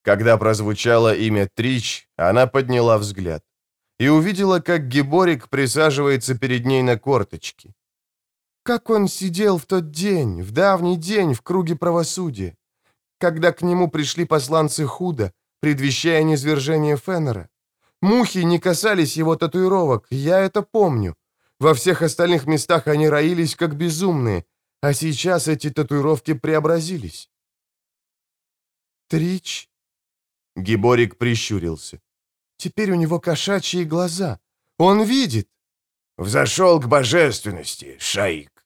Когда прозвучало имя Трич, она подняла взгляд и увидела, как Геборик присаживается перед ней на корточки. Как он сидел в тот день, в давний день, в круге правосудия, когда к нему пришли посланцы Худа, предвещая низвержение Феннера. Мухи не касались его татуировок, я это помню. Во всех остальных местах они роились как безумные, а сейчас эти татуировки преобразились. Трич? Гиборик прищурился. Теперь у него кошачьи глаза. Он видит. Взошел к божественности, Шаик.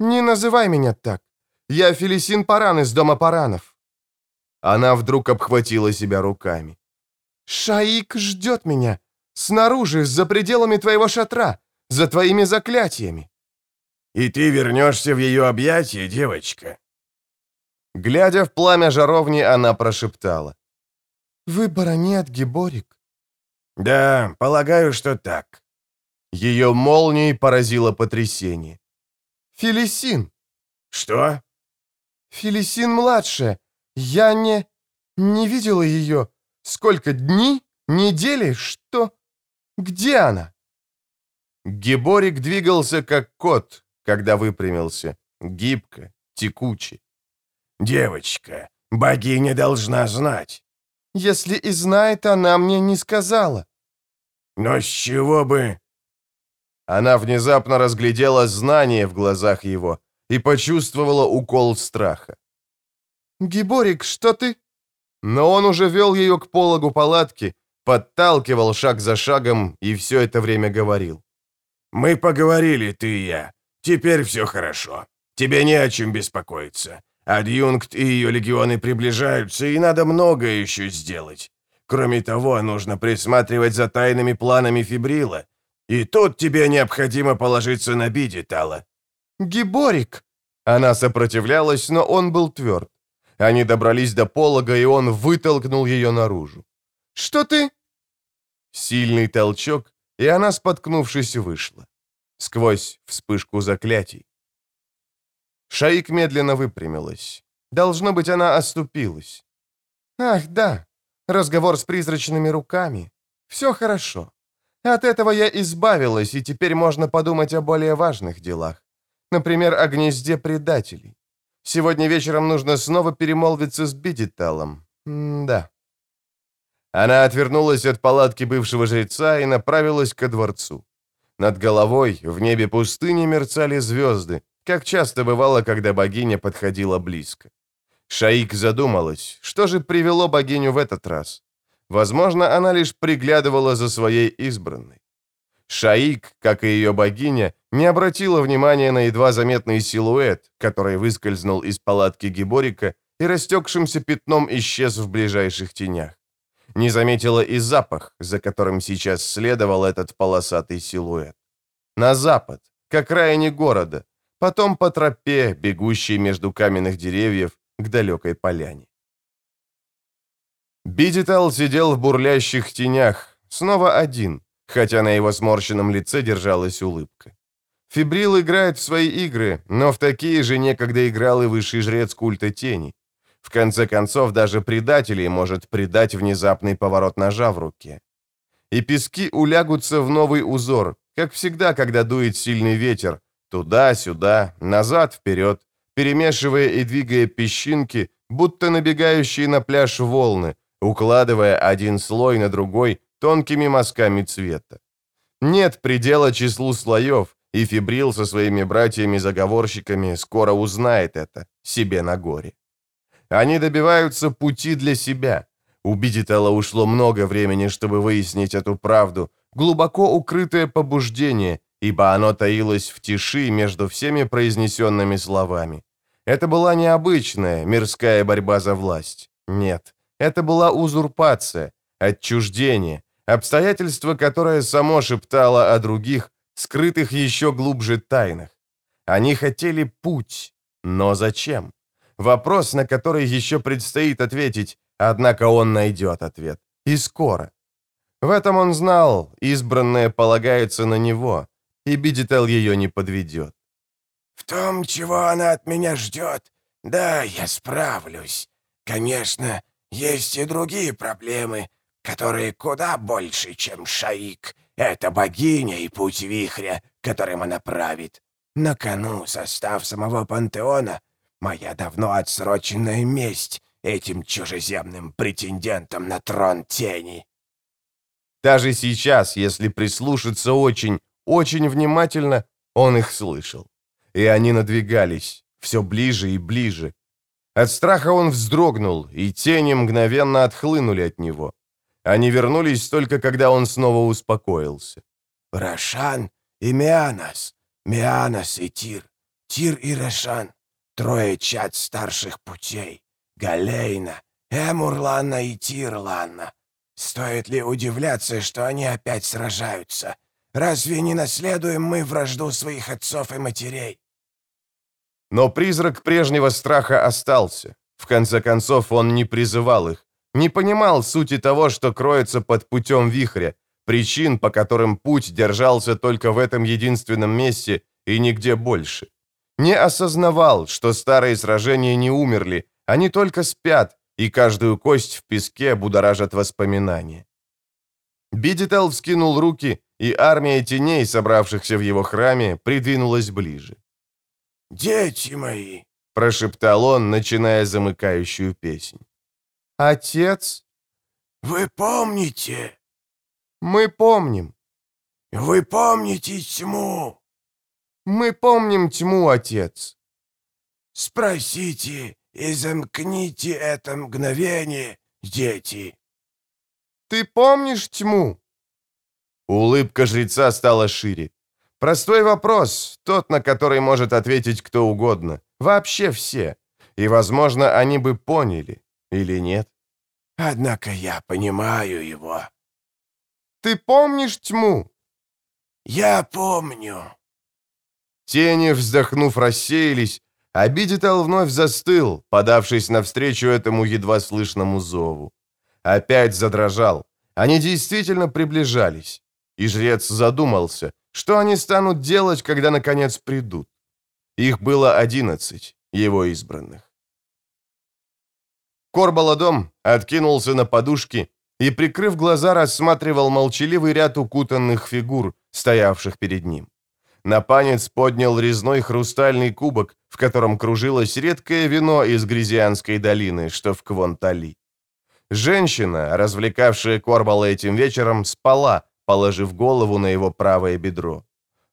Не называй меня так. Я Фелисин Паран из дома Паранов. Она вдруг обхватила себя руками. Шаик ждет меня. Снаружи, за пределами твоего шатра, за твоими заклятиями. И ты вернешься в ее объятия, девочка. Глядя в пламя жаровни, она прошептала. «Выбора нет, Гиборик». «Да, полагаю, что так. Ее молнией поразило потрясение. «Фелисин!» «Что?» «Фелисин-младшая. Я не... не видела ее. Сколько дней? Недели? Что? Где она?» Геборик двигался как кот, когда выпрямился. Гибко, текуче. «Девочка, богиня должна знать». «Если и знает, она мне не сказала». «Но с чего бы...» Она внезапно разглядела знание в глазах его и почувствовала укол страха. «Гиборик, что ты?» Но он уже вел ее к пологу палатки, подталкивал шаг за шагом и все это время говорил. «Мы поговорили, ты и я. Теперь все хорошо. Тебе не о чем беспокоиться. Адъюнкт и ее легионы приближаются, и надо многое еще сделать. Кроме того, нужно присматривать за тайными планами Фибрила, и тут тебе необходимо положиться на биде, Тала». «Гиборик!» Она сопротивлялась, но он был тверд. Они добрались до полога, и он вытолкнул ее наружу. «Что ты?» Сильный толчок, и она, споткнувшись, вышла. Сквозь вспышку заклятий. Шаик медленно выпрямилась. Должно быть, она оступилась. «Ах, да, разговор с призрачными руками. Все хорошо. От этого я избавилась, и теперь можно подумать о более важных делах. Например, о гнезде предателей. Сегодня вечером нужно снова перемолвиться с Бидиталом. да. Она отвернулась от палатки бывшего жреца и направилась ко дворцу. Над головой в небе пустыни мерцали звезды, как часто бывало, когда богиня подходила близко. Шаик задумалась, что же привело богиню в этот раз. Возможно, она лишь приглядывала за своей избранной. Шаик, как и ее богиня, не обратила внимания на едва заметный силуэт, который выскользнул из палатки Гиборика и растекшимся пятном исчез в ближайших тенях. Не заметила и запах, за которым сейчас следовал этот полосатый силуэт. На запад, к окраине города, потом по тропе, бегущей между каменных деревьев к далекой поляне. Бидитал сидел в бурлящих тенях, снова один, хотя на его сморщенном лице держалась улыбка. Фибрил играет в свои игры, но в такие же некогда играл и высший жрец культа тени. В конце концов, даже предателей может предать внезапный поворот ножа в руке. И пески улягутся в новый узор, как всегда, когда дует сильный ветер, туда-сюда, назад-вперед, перемешивая и двигая песчинки, будто набегающие на пляж волны, укладывая один слой на другой тонкими мазками цвета. Нет предела числу слоев, и Фибрил со своими братьями-заговорщиками скоро узнает это себе на горе. Они добиваются пути для себя. У Бидитела ушло много времени, чтобы выяснить эту правду, глубоко укрытое побуждение, ибо оно таилось в тиши между всеми произнесенными словами. Это была необычная мирская борьба за власть. Нет, это была узурпация, отчуждение, обстоятельство, которое само шептало о других, скрытых еще глубже тайнах. Они хотели путь, но зачем? Вопрос, на который еще предстоит ответить, однако он найдет ответ. И скоро. В этом он знал, избранное полагается на него, и Бидител ее не подведет. «В том, чего она от меня ждет, да, я справлюсь. Конечно, есть и другие проблемы, которые куда больше, чем Шаик. Это богиня и путь вихря, которым она правит. На кону состав самого пантеона — моя давно отсроченная месть этим чужеземным претендентам на трон тени. Даже сейчас, если прислушаться очень, очень внимательно, он их слышал. И они надвигались, все ближе и ближе. От страха он вздрогнул, и тени мгновенно отхлынули от него. Они вернулись только когда он снова успокоился. «Рашан и Мианас, Мианас и Тир, Тир и Рашан, трое чад старших путей, Галейна, Эмурлана и Тирлана. Стоит ли удивляться, что они опять сражаются? Разве не наследуем мы вражду своих отцов и матерей?» Но призрак прежнего страха остался. В конце концов, он не призывал их, не понимал сути того, что кроется под путем вихря, причин, по которым путь держался только в этом единственном месте и нигде больше. Не осознавал, что старые сражения не умерли, они только спят, и каждую кость в песке будоражат воспоминания. Бидител вскинул руки, и армия теней, собравшихся в его храме, придвинулась ближе. «Дети мои!» — прошептал он, начиная замыкающую песнь. «Отец?» «Вы помните?» «Мы помним». «Вы помните тьму?» «Мы помним тьму, отец». «Спросите и замкните это мгновение, дети». «Ты помнишь тьму?» Улыбка жреца стала шире. Простой вопрос, тот, на который может ответить кто угодно. Вообще все. И, возможно, они бы поняли. Или нет? Однако я понимаю его. Ты помнишь тьму? Я помню. Тени, вздохнув, рассеялись, а Бидитал вновь застыл, подавшись навстречу этому едва слышному зову. Опять задрожал. Они действительно приближались. И жрец задумался, что они станут делать, когда наконец придут. Их было одиннадцать, его избранных. Корбаладом откинулся на подушки и, прикрыв глаза, рассматривал молчаливый ряд укутанных фигур, стоявших перед ним. Напанец поднял резной хрустальный кубок, в котором кружилось редкое вино из Грязианской долины, что в Квонтали. Женщина, развлекавшая Корбала этим вечером, спала, положив голову на его правое бедро.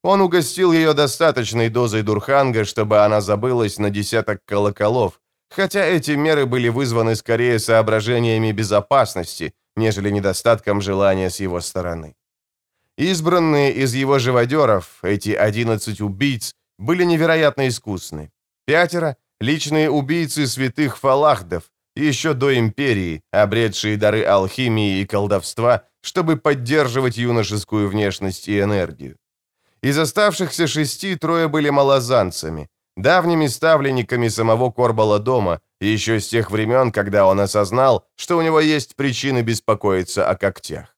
Он угостил ее достаточной дозой дурханга, чтобы она забылась на десяток колоколов, хотя эти меры были вызваны скорее соображениями безопасности, нежели недостатком желания с его стороны. Избранные из его живодеров, эти 11 убийц, были невероятно искусны. Пятеро, личные убийцы святых фалахдов, еще до империи, обретшие дары алхимии и колдовства, чтобы поддерживать юношескую внешность и энергию. Из оставшихся шести трое были малозанцами, давними ставленниками самого Корбала дома, еще с тех времен, когда он осознал, что у него есть причины беспокоиться о когтях.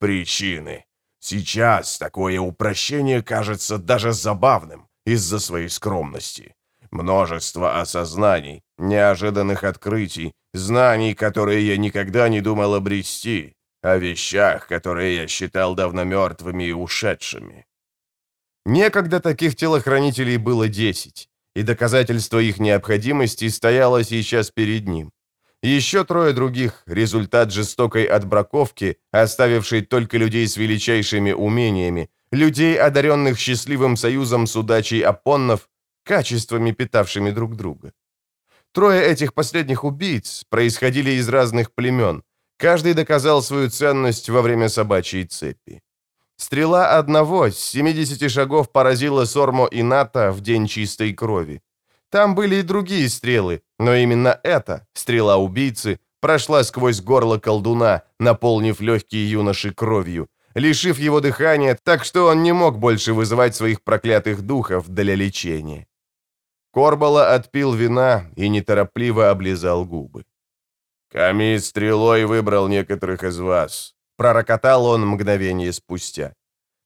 Причины. Сейчас такое упрощение кажется даже забавным из-за своей скромности. Множество осознаний, неожиданных открытий, знаний, которые я никогда не думал обрести, о вещах, которые я считал давно мертвыми и ушедшими. Некогда таких телохранителей было десять, и доказательство их необходимости стояло сейчас перед ним. Еще трое других – результат жестокой отбраковки, оставившей только людей с величайшими умениями, людей, одаренных счастливым союзом с удачей опоннов, качествами, питавшими друг друга. Трое этих последних убийц происходили из разных племен. Каждый доказал свою ценность во время собачьей цепи. Стрела одного с 70 шагов поразила Сормо и Ната в день чистой крови. Там были и другие стрелы, но именно эта, стрела убийцы, прошла сквозь горло колдуна, наполнив легкие юноши кровью, лишив его дыхания, так что он не мог больше вызывать своих проклятых духов для лечения. Корбала отпил вина и неторопливо облизал губы. «Камис стрелой выбрал некоторых из вас», — пророкотал он мгновение спустя.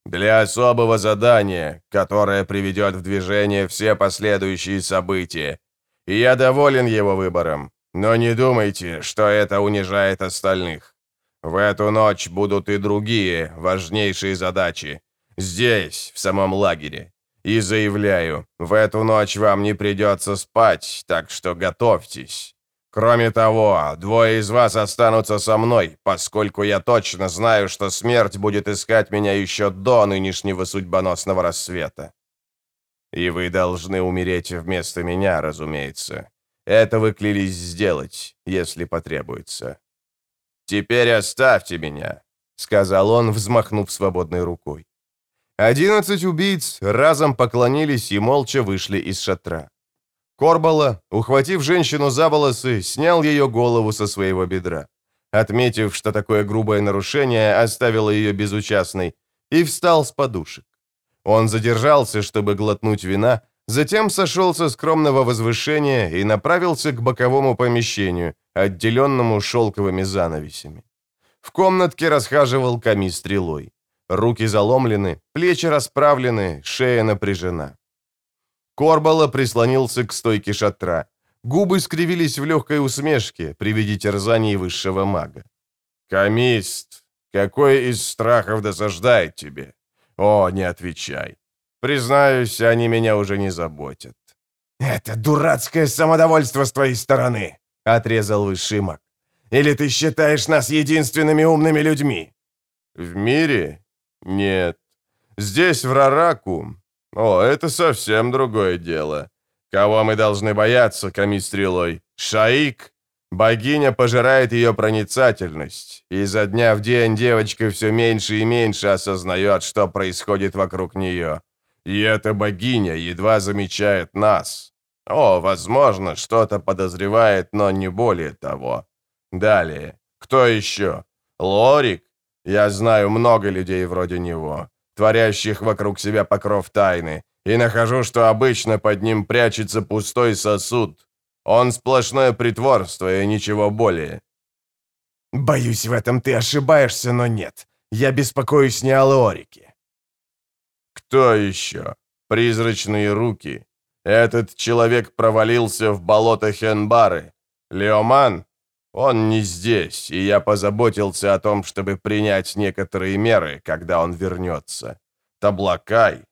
«Для особого задания, которое приведет в движение все последующие события. Я доволен его выбором, но не думайте, что это унижает остальных. В эту ночь будут и другие, важнейшие задачи. Здесь, в самом лагере. И заявляю, в эту ночь вам не придется спать, так что готовьтесь. Кроме того, двое из вас останутся со мной, поскольку я точно знаю, что смерть будет искать меня еще до нынешнего судьбоносного рассвета. И вы должны умереть вместо меня, разумеется. Это вы клялись сделать, если потребуется. Теперь оставьте меня, — сказал он, взмахнув свободной рукой. Одиннадцать убийц разом поклонились и молча вышли из шатра. Корбала, ухватив женщину за волосы, снял ее голову со своего бедра. Отметив, что такое грубое нарушение оставило ее безучастной, и встал с подушек. Он задержался, чтобы глотнуть вина, затем сошел со скромного возвышения и направился к боковому помещению, отделенному шелковыми занавесями. В комнатке расхаживал Ками стрелой. Руки заломлены, плечи расправлены, шея напряжена. Корбала прислонился к стойке шатра. Губы скривились в легкой усмешке при виде терзаний высшего мага. «Камист, какой из страхов досаждает тебе? О, не отвечай. Признаюсь, они меня уже не заботят». «Это дурацкое самодовольство с твоей стороны», — отрезал высший маг. «Или ты считаешь нас единственными умными людьми?» «В мире? Нет. Здесь, в Рараку... О, это совсем другое дело. Кого мы должны бояться, коми стрелой? Шаик? Богиня пожирает ее проницательность. И за дня в день девочка все меньше и меньше осознает, что происходит вокруг нее. И эта богиня едва замечает нас. О, возможно, что-то подозревает, но не более того. Далее. Кто еще? Лорик? Я знаю много людей вроде него, творящих вокруг себя покров тайны, и нахожу, что обычно под ним прячется пустой сосуд. Он сплошное притворство и ничего более. Боюсь, в этом ты ошибаешься, но нет. Я беспокоюсь не о Лорике. Кто еще? Призрачные руки. Этот человек провалился в болото Хенбары. Леоман? Он не здесь, и я позаботился о том, чтобы принять некоторые меры, когда он вернется. Таблакай.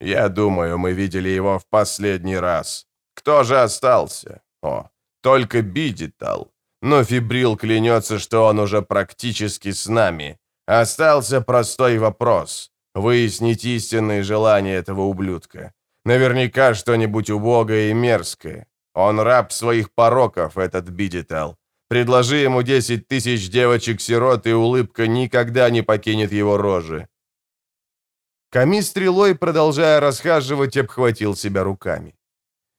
Я думаю, мы видели его в последний раз. Кто же остался? О, только Бидитал. Но Фибрил клянется, что он уже практически с нами. Остался простой вопрос. Выяснить истинные желания этого ублюдка. Наверняка что-нибудь убогое и мерзкое. Он раб своих пороков, этот Бидитал. Предложи ему 10 тысяч девочек-сирот, и улыбка никогда не покинет его рожи. Ками стрелой, продолжая расхаживать, обхватил себя руками.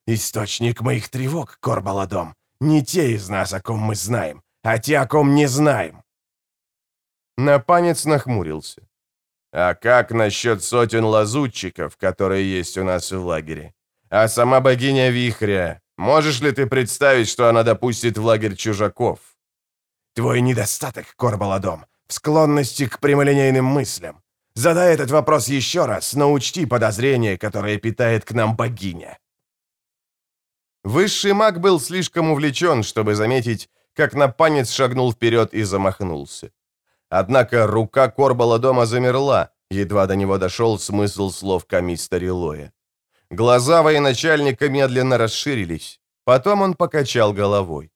источник моих тревог, Корбаладом. Не те из нас, о ком мы знаем, а те, о ком не знаем». Напанец нахмурился. «А как насчет сотен лазутчиков, которые есть у нас в лагере? А сама богиня Вихря, можешь ли ты представить, что она допустит в лагерь чужаков?» «Твой недостаток, Корбаладом, в склонности к прямолинейным мыслям. Задай этот вопрос еще раз, но учти подозрение, которое питает к нам богиня». Высший маг был слишком увлечен, чтобы заметить, как напанец шагнул вперед и замахнулся. Однако рука Корбала дома замерла, едва до него дошел смысл слов камистери Лоя. Глаза военачальника медленно расширились, потом он покачал головой.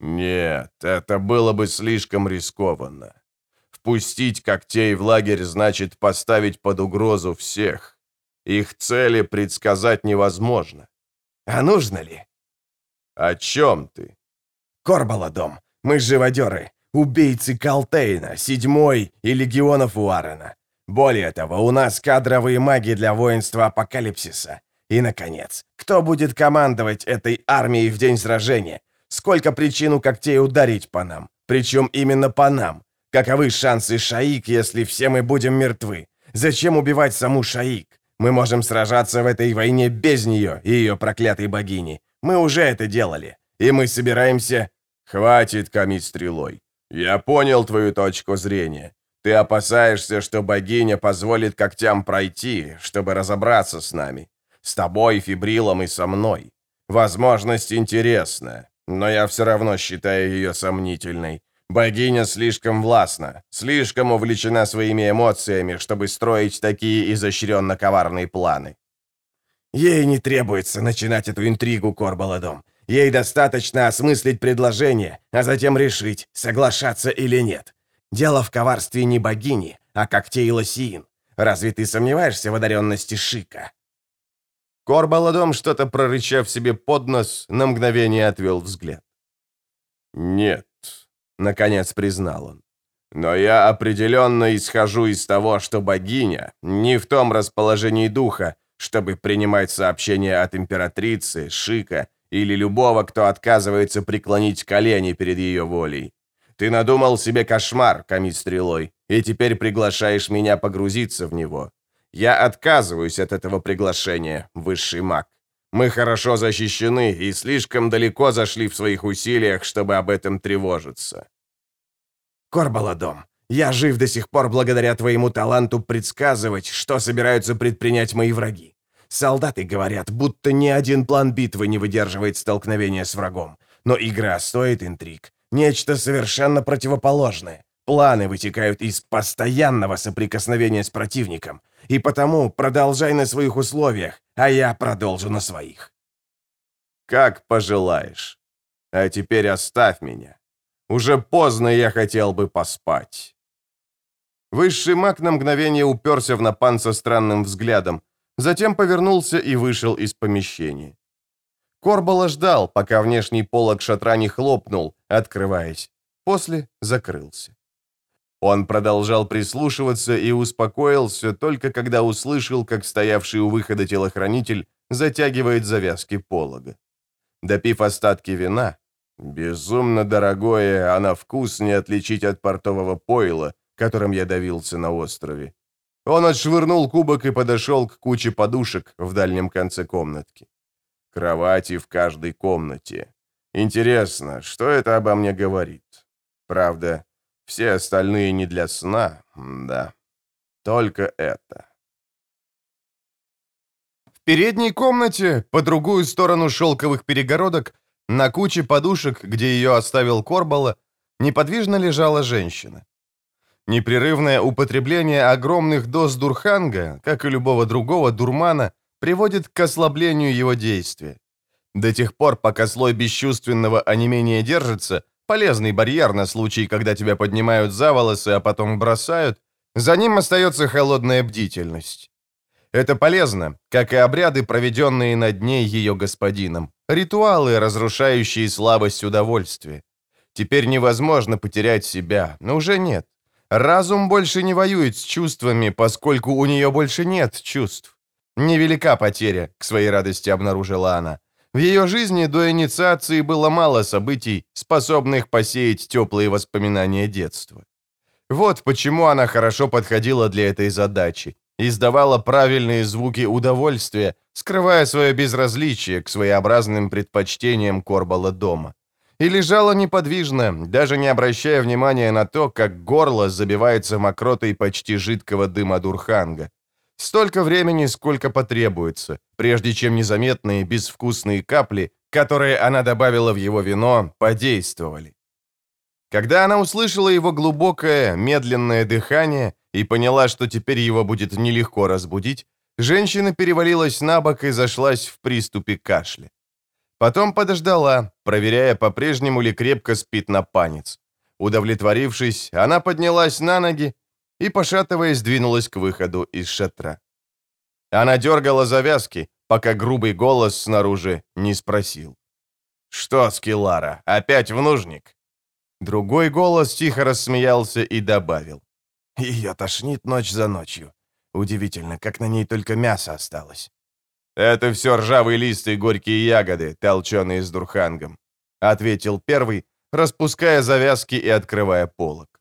«Нет, это было бы слишком рискованно. Впустить когтей в лагерь значит поставить под угрозу всех. Их цели предсказать невозможно. А нужно ли? О чем ты? Корбаладом, мы живодеры, убийцы Калтейна, седьмой и легионов Уарена. Более того, у нас кадровые маги для воинства Апокалипсиса. И, наконец, кто будет командовать этой армией в день сражения? Сколько причин у когтей ударить по нам? Причем именно по нам. Каковы шансы Шаик, если все мы будем мертвы? Зачем убивать саму Шаик? Мы можем сражаться в этой войне без нее и ее проклятой богини. Мы уже это делали. И мы собираемся... Хватит камить стрелой. Я понял твою точку зрения. Ты опасаешься, что богиня позволит когтям пройти, чтобы разобраться с нами. С тобой, Фибрилом и со мной. Возможность интересная, но я все равно считаю ее сомнительной. Богиня слишком властна, слишком увлечена своими эмоциями, чтобы строить такие изощренно коварные планы. Ей не требуется начинать эту интригу, Корбаладом. Ей достаточно осмыслить предложение, а затем решить, соглашаться или нет. Дело в коварстве не богини, а когтей Лосиин. Разве ты сомневаешься в одаренности Шика?» Корбаладом, что-то прорычав себе под нос, на мгновение отвел взгляд. «Нет, — наконец признал он. «Но я определенно исхожу из того, что богиня не в том расположении духа, чтобы принимать сообщения от императрицы, Шика или любого, кто отказывается преклонить колени перед ее волей. Ты надумал себе кошмар, комить стрелой, и теперь приглашаешь меня погрузиться в него. Я отказываюсь от этого приглашения, высший маг. Мы хорошо защищены и слишком далеко зашли в своих усилиях, чтобы об этом тревожиться. Корбаладом, я жив до сих пор благодаря твоему таланту предсказывать, что собираются предпринять мои враги. Солдаты говорят, будто ни один план битвы не выдерживает столкновения с врагом. Но игра стоит интриг. Нечто совершенно противоположное. Планы вытекают из постоянного соприкосновения с противником. И потому продолжай на своих условиях, а я продолжу на своих. Как пожелаешь. А теперь оставь меня. Уже поздно я хотел бы поспать. Высший маг на мгновение уперся в Напан со странным взглядом, затем повернулся и вышел из помещения. Корбала ждал, пока внешний полог шатра не хлопнул, открываясь. После закрылся. Он продолжал прислушиваться и успокоился только когда услышал, как стоявший у выхода телохранитель затягивает завязки полога. Допив остатки вина, безумно дорогое, а на вкус не отличить от портового пойла, которым я давился на острове. Он отшвырнул кубок и подошел к куче подушек в дальнем конце комнатки. Кровати в каждой комнате. Интересно, что это обо мне говорит? Правда, все остальные не для сна, да. Только это. В передней комнате, по другую сторону шелковых перегородок, на куче подушек, где ее оставил Корбала, неподвижно лежала женщина. Непрерывное употребление огромных доз дурханга, как и любого другого дурмана, приводит к ослаблению его действия. До тех пор, пока слой бесчувственного онемения держится, полезный барьер на случай, когда тебя поднимают за волосы, а потом бросают, за ним остается холодная бдительность. Это полезно, как и обряды, проведенные над ней ее господином, ритуалы, разрушающие слабость удовольствия. Теперь невозможно потерять себя, но уже нет. Разум больше не воюет с чувствами, поскольку у нее больше нет чувств. Невелика потеря, к своей радости обнаружила она. В ее жизни до инициации было мало событий, способных посеять теплые воспоминания детства. Вот почему она хорошо подходила для этой задачи, издавала правильные звуки удовольствия, скрывая свое безразличие к своеобразным предпочтениям Корбала дома. И лежала неподвижно, даже не обращая внимания на то, как горло забивается мокротой почти жидкого дыма дурханга. Столько времени, сколько потребуется, прежде чем незаметные безвкусные капли, которые она добавила в его вино, подействовали. Когда она услышала его глубокое, медленное дыхание и поняла, что теперь его будет нелегко разбудить, женщина перевалилась на бок и зашлась в приступе кашля. Потом подождала, проверяя, по-прежнему ли крепко спит на панец. Удовлетворившись, она поднялась на ноги и, пошатываясь, двинулась к выходу из шатра. Она дергала завязки, пока грубый голос снаружи не спросил. «Что, Скилара, опять в нужник?» Другой голос тихо рассмеялся и добавил. «Ее тошнит ночь за ночью. Удивительно, как на ней только мясо осталось». «Это все ржавые листы и горькие ягоды, толченые с дурхангом», — ответил первый, распуская завязки и открывая полок.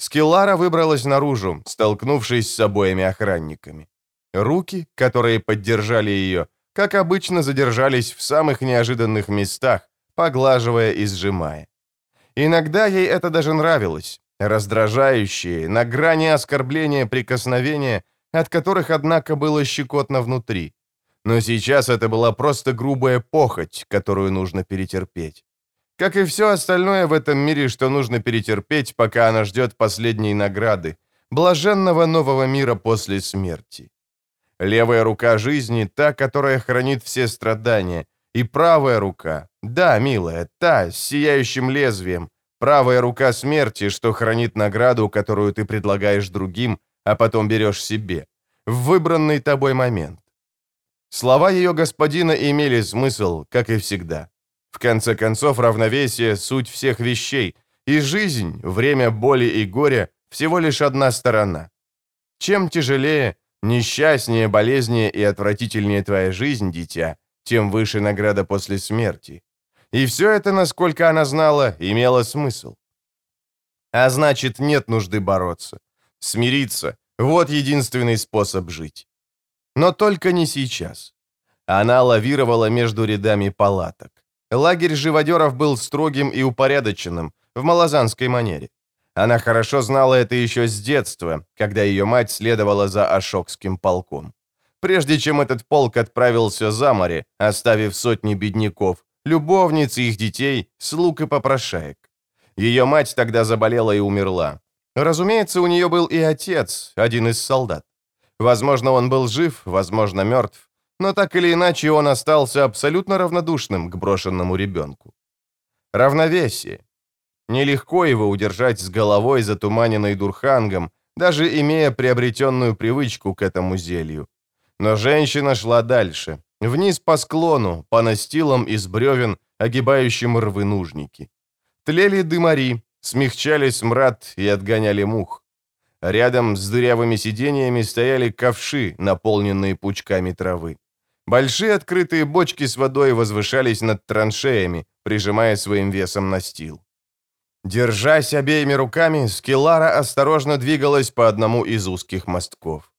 Скиллара выбралась наружу, столкнувшись с обоими охранниками. Руки, которые поддержали ее, как обычно задержались в самых неожиданных местах, поглаживая и сжимая. Иногда ей это даже нравилось. Раздражающие, на грани оскорбления прикосновения, от которых, однако, было щекотно внутри. Но сейчас это была просто грубая похоть, которую нужно перетерпеть. Как и все остальное в этом мире, что нужно перетерпеть, пока она ждет последней награды, блаженного нового мира после смерти. Левая рука жизни — та, которая хранит все страдания, и правая рука, да, милая, та, с сияющим лезвием, правая рука смерти, что хранит награду, которую ты предлагаешь другим, а потом берешь себе, в выбранный тобой момент. Слова ее господина имели смысл, как и всегда. В конце концов, равновесие — суть всех вещей, и жизнь, время боли и горя — всего лишь одна сторона. Чем тяжелее, несчастнее, болезнее и отвратительнее твоя жизнь, дитя, тем выше награда после смерти. И все это, насколько она знала, имело смысл. А значит, нет нужды бороться. Смириться — вот единственный способ жить. Но только не сейчас. Она лавировала между рядами палаток. Лагерь живодеров был строгим и упорядоченным, в малозанской манере. Она хорошо знала это еще с детства, когда ее мать следовала за Ашокским полком прежде чем этот полк отправился за море, оставив сотни бедняков, любовниц их детей, слуг и попрошаек. Ее мать тогда заболела и умерла. Разумеется, у нее был и отец, один из солдат. Возможно, он был жив, возможно, мертв, но так или иначе он остался абсолютно равнодушным к брошенному ребенку. Равновесие. Нелегко его удержать с головой, затуманенной дурхангом, даже имея приобретенную привычку к этому зелью. Но женщина шла дальше, вниз по склону, по настилам из бревен, огибающим рвы нужники. Тлели дымари, смягчали смрад и отгоняли мух. Рядом с дырявыми сидениями стояли ковши, наполненные пучками травы. Большие открытые бочки с водой возвышались над траншеями, прижимая своим весом настил. Держась обеими руками, Скеллара осторожно двигалась по одному из узких мостков.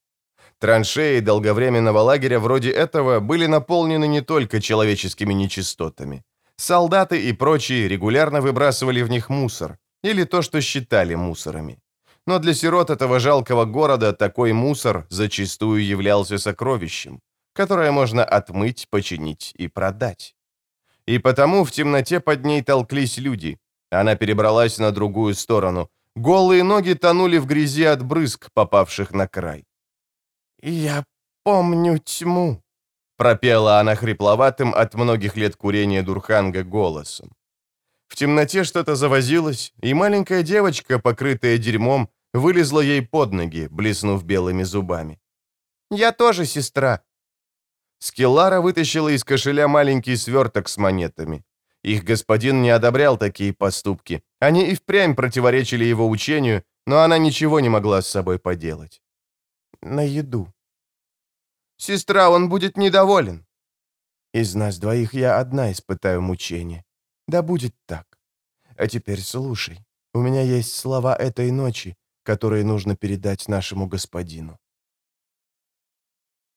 Траншеи долговременного лагеря вроде этого были наполнены не только человеческими нечистотами. Солдаты и прочие регулярно выбрасывали в них мусор, или то, что считали мусорами. Но для сирот этого жалкого города такой мусор зачастую являлся сокровищем, которое можно отмыть, починить и продать. И потому в темноте под ней толклись люди. Она перебралась на другую сторону. Голые ноги тонули в грязи от брызг, попавших на край. «Я помню тьму», — пропела она хрипловатым от многих лет курения дурханга голосом. В темноте что-то завозилось, и маленькая девочка, покрытая дерьмом, вылезла ей под ноги, блеснув белыми зубами. «Я тоже сестра». Скеллара вытащила из кошеля маленький сверток с монетами. Их господин не одобрял такие поступки. Они и впрямь противоречили его учению, но она ничего не могла с собой поделать на еду. Сестра, он будет недоволен. Из нас двоих я одна испытаю мучение. Да будет так. А теперь слушай. У меня есть слова этой ночи, которые нужно передать нашему господину.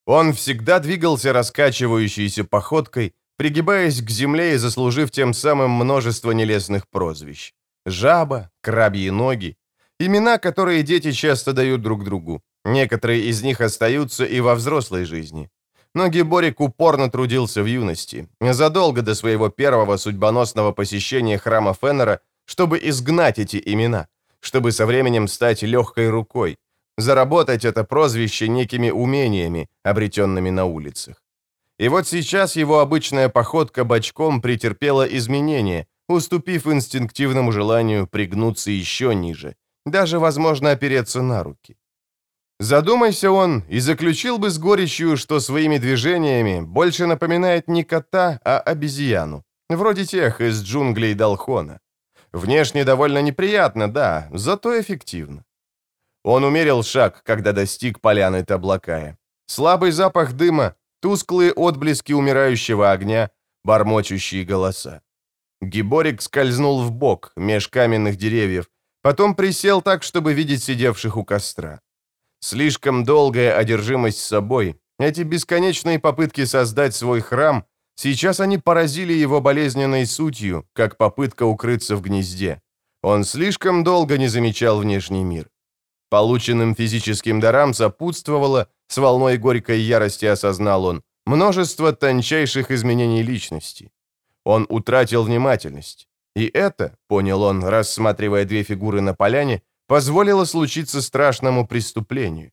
Он всегда двигался раскачивающейся походкой, пригибаясь к земле и заслужив тем самым множество нелестных прозвищ. Жаба, крабьи ноги. Имена, которые дети часто дают друг другу. Некоторые из них остаются и во взрослой жизни. Но Геборик упорно трудился в юности, задолго до своего первого судьбоносного посещения храма Феннера, чтобы изгнать эти имена, чтобы со временем стать легкой рукой, заработать это прозвище некими умениями, обретенными на улицах. И вот сейчас его обычная походка бочком претерпела изменения, уступив инстинктивному желанию пригнуться еще ниже, даже, возможно, опереться на руки. Задумайся он и заключил бы с горечью, что своими движениями больше напоминает не кота, а обезьяну, вроде тех из джунглей Далхона. Внешне довольно неприятно, да, зато эффективно. Он умерил шаг, когда достиг поляны Таблакая. Слабый запах дыма, тусклые отблески умирающего огня, бормочущие голоса. Гиборик скользнул в бок меж каменных деревьев, потом присел так, чтобы видеть сидевших у костра. Слишком долгая одержимость собой, эти бесконечные попытки создать свой храм, сейчас они поразили его болезненной сутью, как попытка укрыться в гнезде. Он слишком долго не замечал внешний мир. Полученным физическим дарам сопутствовало, с волной горькой ярости осознал он, множество тончайших изменений личности. Он утратил внимательность. И это, понял он, рассматривая две фигуры на поляне, позволило случиться страшному преступлению.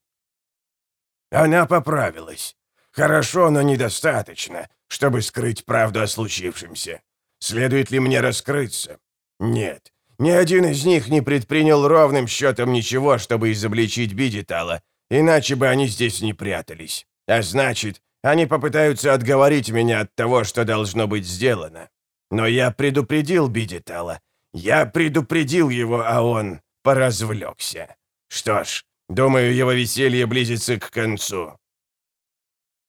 Она поправилась. Хорошо, но недостаточно, чтобы скрыть правду о случившемся. Следует ли мне раскрыться? Нет. Ни один из них не предпринял ровным счетом ничего, чтобы изобличить Бидитала, иначе бы они здесь не прятались. А значит, они попытаются отговорить меня от того, что должно быть сделано. Но я предупредил Бидитала. Я предупредил его, а он поразвлекся. Что ж, думаю, его веселье близится к концу».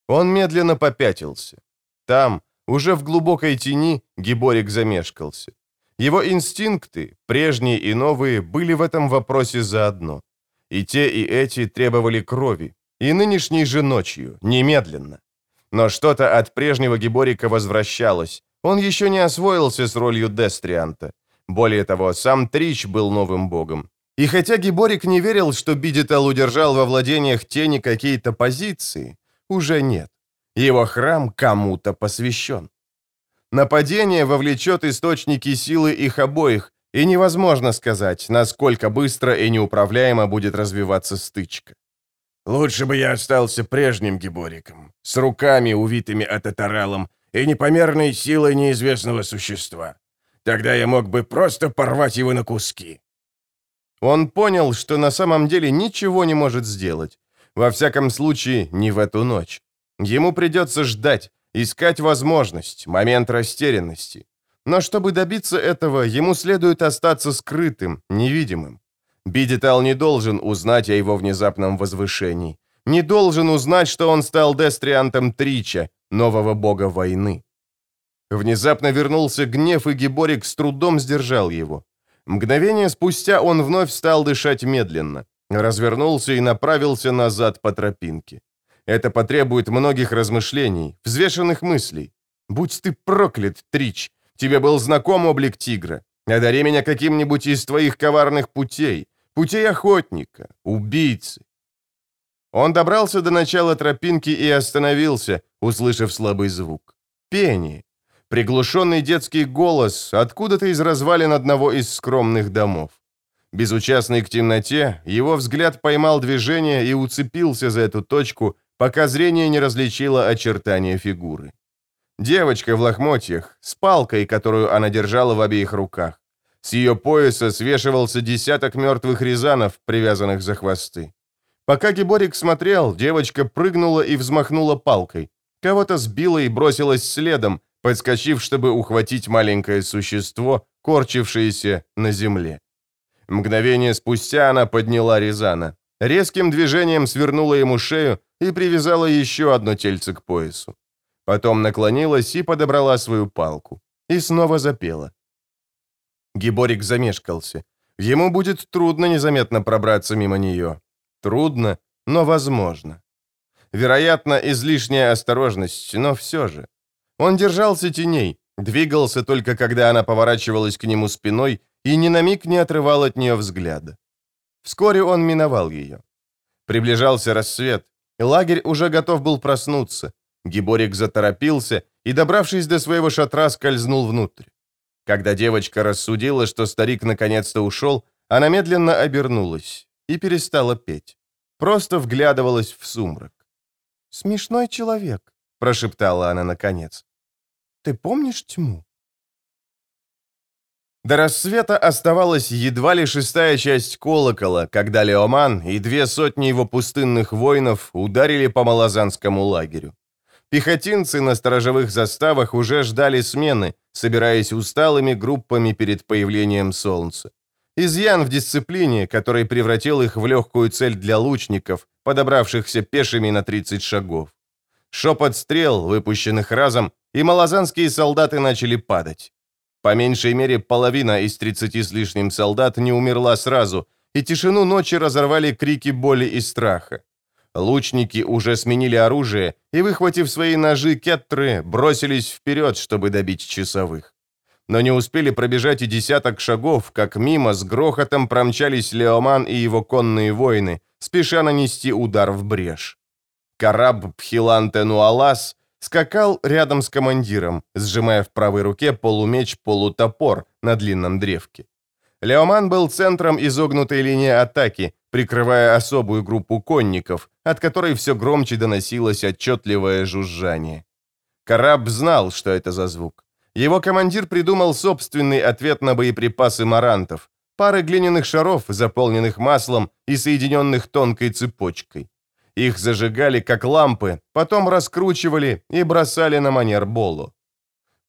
Он медленно попятился. Там, уже в глубокой тени, Гиборик замешкался. Его инстинкты, прежние и новые, были в этом вопросе заодно. И те, и эти требовали крови, и нынешней же ночью, немедленно. Но что-то от прежнего Гиборика возвращалось. Он еще не освоился с ролью Дестрианта. Более того, сам Трич был новым богом. И хотя Гиборик не верил, что Бидитал удержал во владениях тени какие-то позиции, уже нет. Его храм кому-то посвящен. Нападение вовлечет источники силы их обоих, и невозможно сказать, насколько быстро и неуправляемо будет развиваться стычка. «Лучше бы я остался прежним Гибориком, с руками, увитыми ататаралом, и непомерной силой неизвестного существа. Тогда я мог бы просто порвать его на куски». Он понял, что на самом деле ничего не может сделать. Во всяком случае, не в эту ночь. Ему придется ждать, искать возможность, момент растерянности. Но чтобы добиться этого, ему следует остаться скрытым, невидимым. Бидетал не должен узнать о его внезапном возвышении. Не должен узнать, что он стал дестриантом Трича, нового бога войны. Внезапно вернулся гнев, и Геборик с трудом сдержал его. Мгновение спустя он вновь стал дышать медленно, развернулся и направился назад по тропинке. Это потребует многих размышлений, взвешенных мыслей. Будь ты проклят, Трич, тебе был знаком облик тигра. Одари меня каким-нибудь из твоих коварных путей, путей охотника, убийцы. Он добрался до начала тропинки и остановился, услышав слабый звук. Пение. Приглушенный детский голос откуда-то из развалин одного из скромных домов. Безучастный к темноте, его взгляд поймал движение и уцепился за эту точку, пока зрение не различило очертания фигуры. Девочка в лохмотьях, с палкой, которую она держала в обеих руках. С ее пояса свешивался десяток мертвых рязанов, привязанных за хвосты. Пока Геборик смотрел, девочка прыгнула и взмахнула палкой. Кого-то сбила и бросилась следом, подскочив, чтобы ухватить маленькое существо, корчившееся на земле. Мгновение спустя она подняла Рязана. Резким движением свернула ему шею и привязала еще одно тельце к поясу. Потом наклонилась и подобрала свою палку. И снова запела. Гиборик замешкался. Ему будет трудно незаметно пробраться мимо нее. Трудно, но возможно. Вероятно, излишняя осторожность, но все же. Он держался теней, двигался только когда она поворачивалась к нему спиной и ни на миг не отрывал от нее взгляда. Вскоре он миновал ее. Приближался рассвет, лагерь уже готов был проснуться. Гиборик заторопился и, добравшись до своего шатра, скользнул внутрь. Когда девочка рассудила, что старик наконец-то ушел, она медленно обернулась и перестала петь. Просто вглядывалась в сумрак. «Смешной человек», — прошептала она наконец. «Ты помнишь тьму?» До рассвета оставалась едва ли шестая часть колокола, когда Леоман и две сотни его пустынных воинов ударили по малозанскому лагерю. Пехотинцы на сторожевых заставах уже ждали смены, собираясь усталыми группами перед появлением солнца. Изъян в дисциплине, который превратил их в легкую цель для лучников, подобравшихся пешими на 30 шагов. Шепот стрел, выпущенных разом, и малозанские солдаты начали падать. По меньшей мере, половина из 30 с лишним солдат не умерла сразу, и тишину ночи разорвали крики боли и страха. Лучники уже сменили оружие и, выхватив свои ножи кеттры, бросились вперед, чтобы добить часовых. Но не успели пробежать и десяток шагов, как мимо с грохотом промчались Леоман и его конные воины, спеша нанести удар в брешь. Караб Пхиланте Нуалас скакал рядом с командиром, сжимая в правой руке полумеч-полутопор на длинном древке. Леоман был центром изогнутой линии атаки, прикрывая особую группу конников, от которой все громче доносилось отчетливое жужжание. Караб знал, что это за звук. Его командир придумал собственный ответ на боеприпасы марантов, пары глиняных шаров, заполненных маслом и соединенных тонкой цепочкой. Их зажигали, как лампы, потом раскручивали и бросали на манер Болу.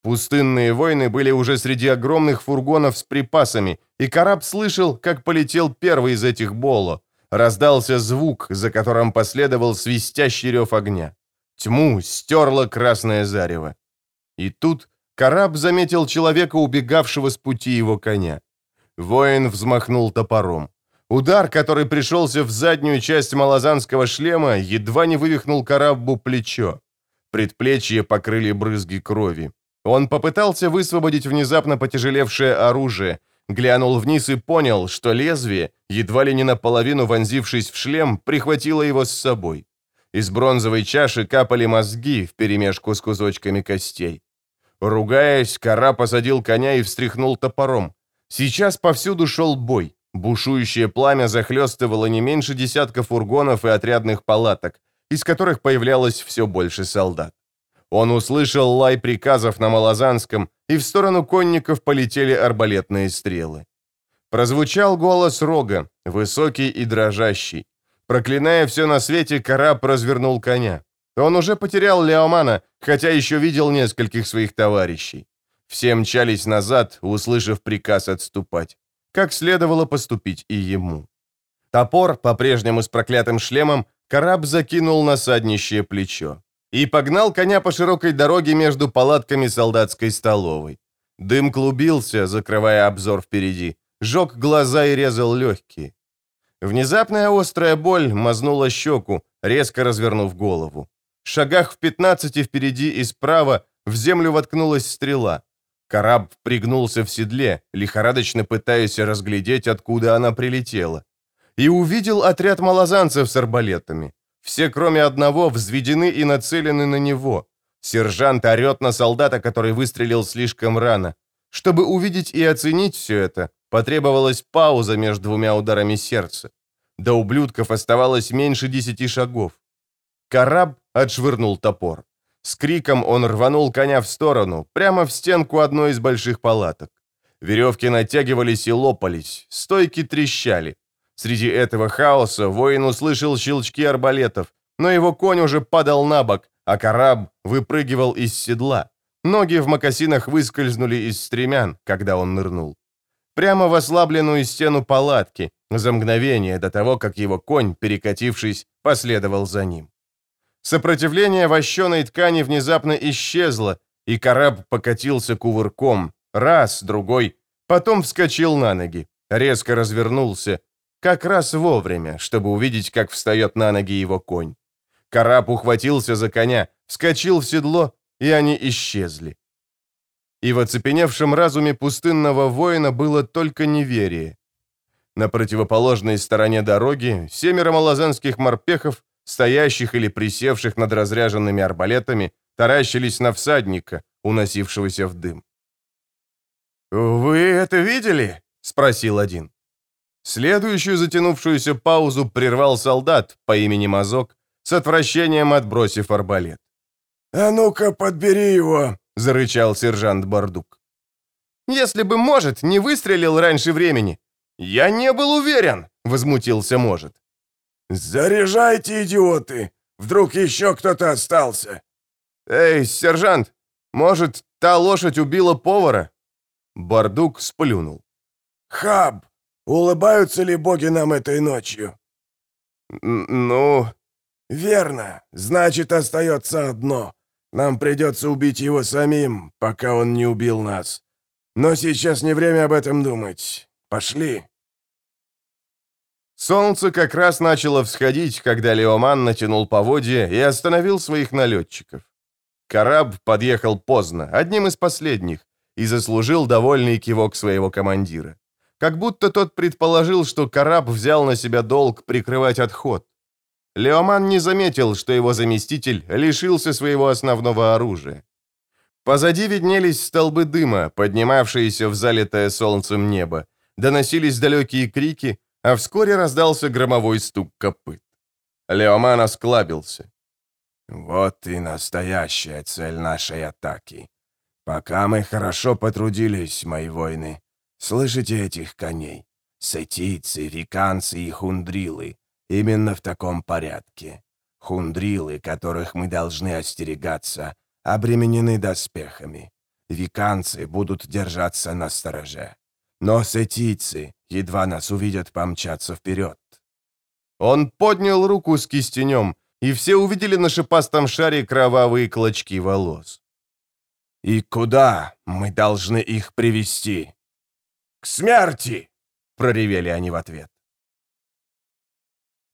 Пустынные войны были уже среди огромных фургонов с припасами, и Караб слышал, как полетел первый из этих Боло. Раздался звук, за которым последовал свистящий рев огня. Тьму стерло красное зарево. И тут Караб заметил человека, убегавшего с пути его коня. Воин взмахнул топором. Удар, который пришелся в заднюю часть малозанского шлема, едва не вывихнул Караббу плечо. Предплечье покрыли брызги крови. Он попытался высвободить внезапно потяжелевшее оружие, глянул вниз и понял, что лезвие, едва ли не наполовину вонзившись в шлем, прихватило его с собой. Из бронзовой чаши капали мозги вперемешку с кусочками костей. Ругаясь, Кара посадил коня и встряхнул топором. Сейчас повсюду шел бой. Бушующее пламя захлестывало не меньше десятка фургонов и отрядных палаток, из которых появлялось все больше солдат. Он услышал лай приказов на Малозанском, и в сторону конников полетели арбалетные стрелы. Прозвучал голос Рога, высокий и дрожащий. Проклиная все на свете, Караб развернул коня. Он уже потерял Леомана, хотя еще видел нескольких своих товарищей. Все мчались назад, услышав приказ отступать как следовало поступить и ему. Топор, по-прежнему с проклятым шлемом, Караб закинул на саднищее плечо и погнал коня по широкой дороге между палатками солдатской столовой. Дым клубился, закрывая обзор впереди, жег глаза и резал легкие. Внезапная острая боль мазнула щеку, резко развернув голову. В шагах в пятнадцати впереди и справа в землю воткнулась стрела. Караб пригнулся в седле, лихорадочно пытаясь разглядеть, откуда она прилетела. И увидел отряд малозанцев с арбалетами. Все, кроме одного, взведены и нацелены на него. Сержант орет на солдата, который выстрелил слишком рано. Чтобы увидеть и оценить все это, потребовалась пауза между двумя ударами сердца. До ублюдков оставалось меньше десяти шагов. Караб отшвырнул топор. С криком он рванул коня в сторону, прямо в стенку одной из больших палаток. Веревки натягивались и лопались, стойки трещали. Среди этого хаоса воин услышал щелчки арбалетов, но его конь уже падал на бок, а караб выпрыгивал из седла. Ноги в мокасинах выскользнули из стремян, когда он нырнул. Прямо в ослабленную стену палатки, за мгновение до того, как его конь, перекатившись, последовал за ним. Сопротивление вощеной ткани внезапно исчезло, и корабль покатился кувырком. Раз, другой. Потом вскочил на ноги, резко развернулся. Как раз вовремя, чтобы увидеть, как встает на ноги его конь. Караб ухватился за коня, вскочил в седло, и они исчезли. И в оцепеневшем разуме пустынного воина было только неверие. На противоположной стороне дороги семеро малозанских морпехов, стоящих или присевших над разряженными арбалетами, таращились на всадника, уносившегося в дым. «Вы это видели?» — спросил один. Следующую затянувшуюся паузу прервал солдат по имени Мазок, с отвращением отбросив арбалет. «А ну-ка, подбери его!» — зарычал сержант Бардук. «Если бы, может, не выстрелил раньше времени, «Я не был уверен!» — возмутился Может. «Заряжайте, идиоты! Вдруг еще кто-то остался!» «Эй, сержант, может, та лошадь убила повара?» Бардук сплюнул. «Хаб, улыбаются ли боги нам этой ночью?» «Ну...» «Верно. Значит, остается одно. Нам придется убить его самим, пока он не убил нас. Но сейчас не время об этом думать. Пошли!» Солнце как раз начало всходить, когда Леоман натянул поводья и остановил своих налетчиков. Караб подъехал поздно, одним из последних, и заслужил довольный кивок своего командира. Как будто тот предположил, что Караб взял на себя долг прикрывать отход. Леоман не заметил, что его заместитель лишился своего основного оружия. Позади виднелись столбы дыма, поднимавшиеся в залитое солнцем небо, доносились далекие крики, а вскоре раздался громовой стук копыт. Леоман осклабился. «Вот и настоящая цель нашей атаки. Пока мы хорошо потрудились, мои воины. Слышите этих коней? Сетийцы, виканцы и хундрилы. Именно в таком порядке. Хундрилы, которых мы должны остерегаться, обременены доспехами. Виканцы будут держаться на стороже. Но сетийцы, едва нас увидят, помчаться вперед. Он поднял руку с кистенем, и все увидели на шипастом шаре кровавые клочки волос. «И куда мы должны их привести?» «К смерти!» — проревели они в ответ.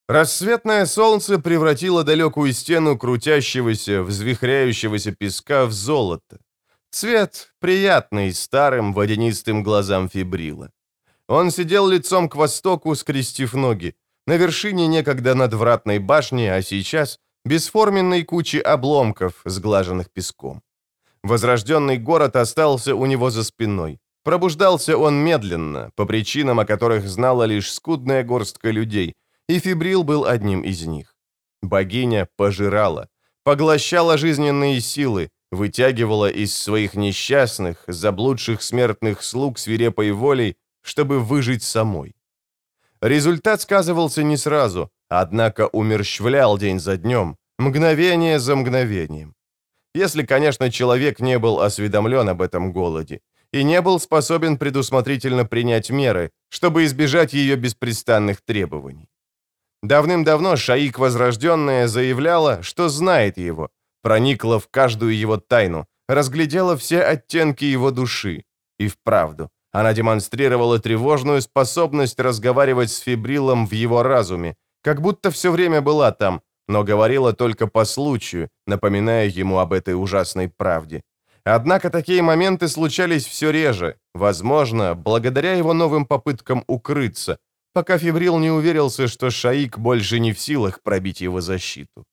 Рассветное солнце превратило далекую стену крутящегося, взвихряющегося песка в золото. Цвет приятный старым водянистым глазам фибрила. Он сидел лицом к востоку, скрестив ноги, на вершине некогда надвратной башни, а сейчас бесформенной кучи обломков, сглаженных песком. Возрожденный город остался у него за спиной. Пробуждался он медленно, по причинам, о которых знала лишь скудная горстка людей, и Фибрил был одним из них. Богиня пожирала, поглощала жизненные силы, вытягивала из своих несчастных, заблудших смертных слуг свирепой волей, чтобы выжить самой. Результат сказывался не сразу, однако умерщвлял день за днем, мгновение за мгновением. Если, конечно, человек не был осведомлен об этом голоде и не был способен предусмотрительно принять меры, чтобы избежать ее беспрестанных требований. Давным-давно Шаик Возрожденная заявляла, что знает его, проникла в каждую его тайну, разглядела все оттенки его души. И вправду, она демонстрировала тревожную способность разговаривать с Фибрилом в его разуме, как будто все время была там, но говорила только по случаю, напоминая ему об этой ужасной правде. Однако такие моменты случались все реже, возможно, благодаря его новым попыткам укрыться, пока Фибрил не уверился, что Шаик больше не в силах пробить его защиту.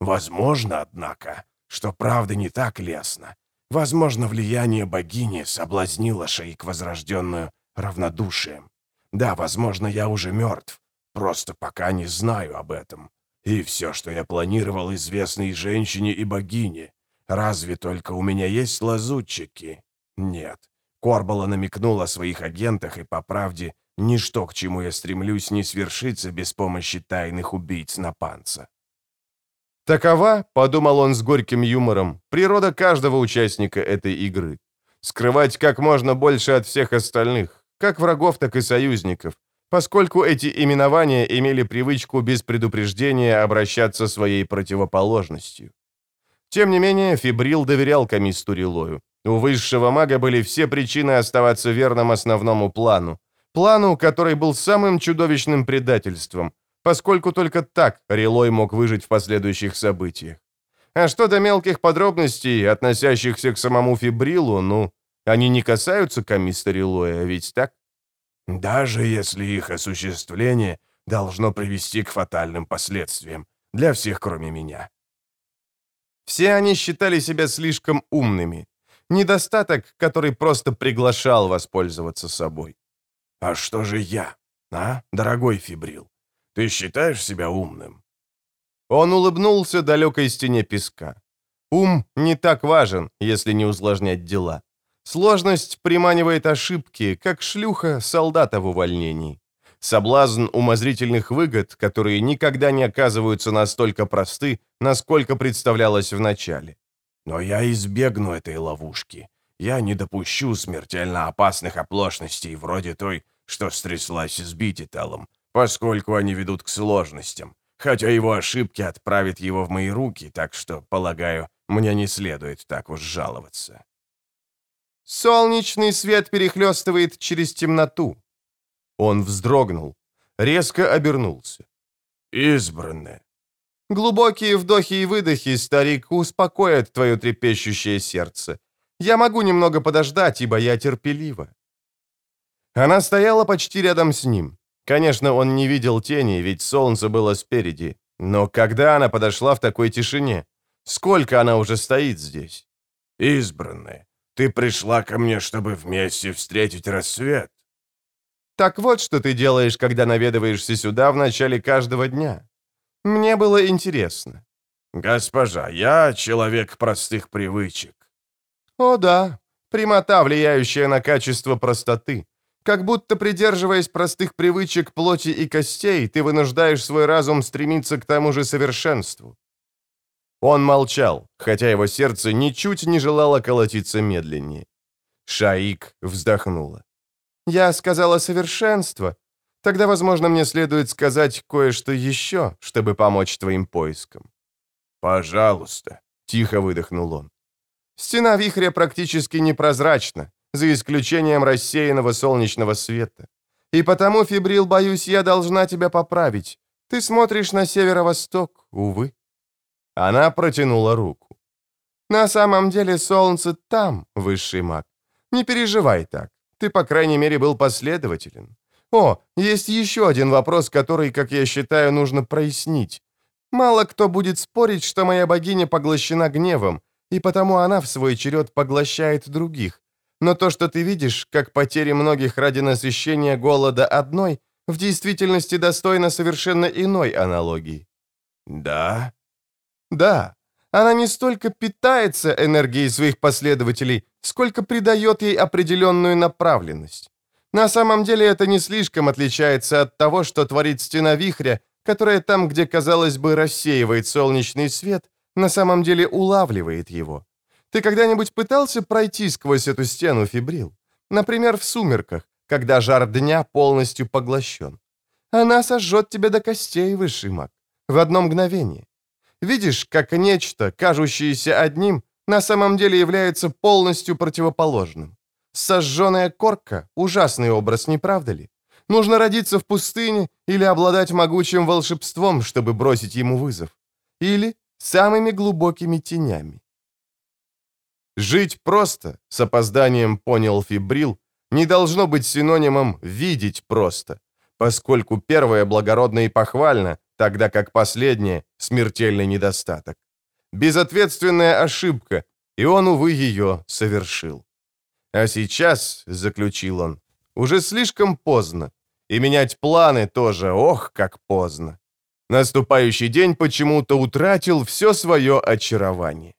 Возможно, однако, что правда не так лестно. Возможно, влияние богини соблазнило Шейк Возрожденную равнодушием. Да, возможно, я уже мертв, просто пока не знаю об этом. И все, что я планировал известной женщине и богине. Разве только у меня есть лазутчики? Нет. Корбала намекнула о своих агентах, и, по правде, ничто, к чему я стремлюсь, не свершится без помощи тайных убийц на панца. Такова, подумал он с горьким юмором, природа каждого участника этой игры. Скрывать как можно больше от всех остальных, как врагов, так и союзников, поскольку эти именования имели привычку без предупреждения обращаться своей противоположностью. Тем не менее, Фибрил доверял комисту Рилою. У высшего мага были все причины оставаться верным основному плану. Плану, который был самым чудовищным предательством, поскольку только так Рилой мог выжить в последующих событиях. А что до мелких подробностей, относящихся к самому Фибрилу, ну, они не касаются комиста Рилоя, ведь так? Даже если их осуществление должно привести к фатальным последствиям. Для всех, кроме меня. Все они считали себя слишком умными. Недостаток, который просто приглашал воспользоваться собой. «А что же я, а, дорогой Фибрил? Ты считаешь себя умным?» Он улыбнулся далекой стене песка. Ум не так важен, если не усложнять дела. Сложность приманивает ошибки, как шлюха солдата в увольнении. Соблазн умозрительных выгод, которые никогда не оказываются настолько просты, насколько представлялось в начале. Но я избегну этой ловушки. Я не допущу смертельно опасных оплошностей, вроде той, что стряслась с Бититалом, поскольку они ведут к сложностям. Хотя его ошибки отправят его в мои руки, так что, полагаю, мне не следует так уж жаловаться. Солнечный свет перехлестывает через темноту. Он вздрогнул, резко обернулся. Избранные. Глубокие вдохи и выдохи, старик, успокоят твое трепещущее сердце. Я могу немного подождать, ибо я терпелива. Она стояла почти рядом с ним. Конечно, он не видел тени, ведь солнце было спереди. Но когда она подошла в такой тишине? Сколько она уже стоит здесь? Избранная. Ты пришла ко мне, чтобы вместе встретить рассвет. Так вот, что ты делаешь, когда наведываешься сюда в начале каждого дня. Мне было интересно. Госпожа, я человек простых привычек. О да, прямота, влияющая на качество простоты. Как будто придерживаясь простых привычек плоти и костей, ты вынуждаешь свой разум стремиться к тому же совершенству. Он молчал, хотя его сердце ничуть не желало колотиться медленнее. Шаик вздохнула. «Я сказала совершенство. Тогда, возможно, мне следует сказать кое-что еще, чтобы помочь твоим поискам». «Пожалуйста», — тихо выдохнул он. «Стена вихря практически непрозрачна, за исключением рассеянного солнечного света. И потому, Фибрил, боюсь, я должна тебя поправить. Ты смотришь на северо-восток, увы». Она протянула руку. «На самом деле солнце там, высший маг. Не переживай так. Ты, по крайней мере, был последователен. О, есть еще один вопрос, который, как я считаю, нужно прояснить. Мало кто будет спорить, что моя богиня поглощена гневом, и потому она в свой черед поглощает других. Но то, что ты видишь, как потери многих ради насыщения голода одной, в действительности достойно совершенно иной аналогии. Да, да, она не столько питается энергией своих последователей, сколько придает ей определенную направленность. На самом деле это не слишком отличается от того, что творит стена вихря, которая там, где, казалось бы, рассеивает солнечный свет, на самом деле улавливает его. Ты когда-нибудь пытался пройти сквозь эту стену, Фибрил? Например, в сумерках, когда жар дня полностью поглощен. Она сожжет тебя до костей, высший маг, в одно мгновение. Видишь, как нечто, кажущееся одним, на самом деле является полностью противоположным. Сожженная корка – ужасный образ, не правда ли? Нужно родиться в пустыне или обладать могучим волшебством, чтобы бросить ему вызов. Или самыми глубокими тенями. Жить просто, с опозданием понял Фибрил, не должно быть синонимом «видеть просто», поскольку первое благородно и похвально, тогда как последнее — смертельный недостаток. Безответственная ошибка, и он, увы, ее совершил. А сейчас, — заключил он, — уже слишком поздно, и менять планы тоже, ох, как поздно. Наступающий день почему-то утратил все свое очарование.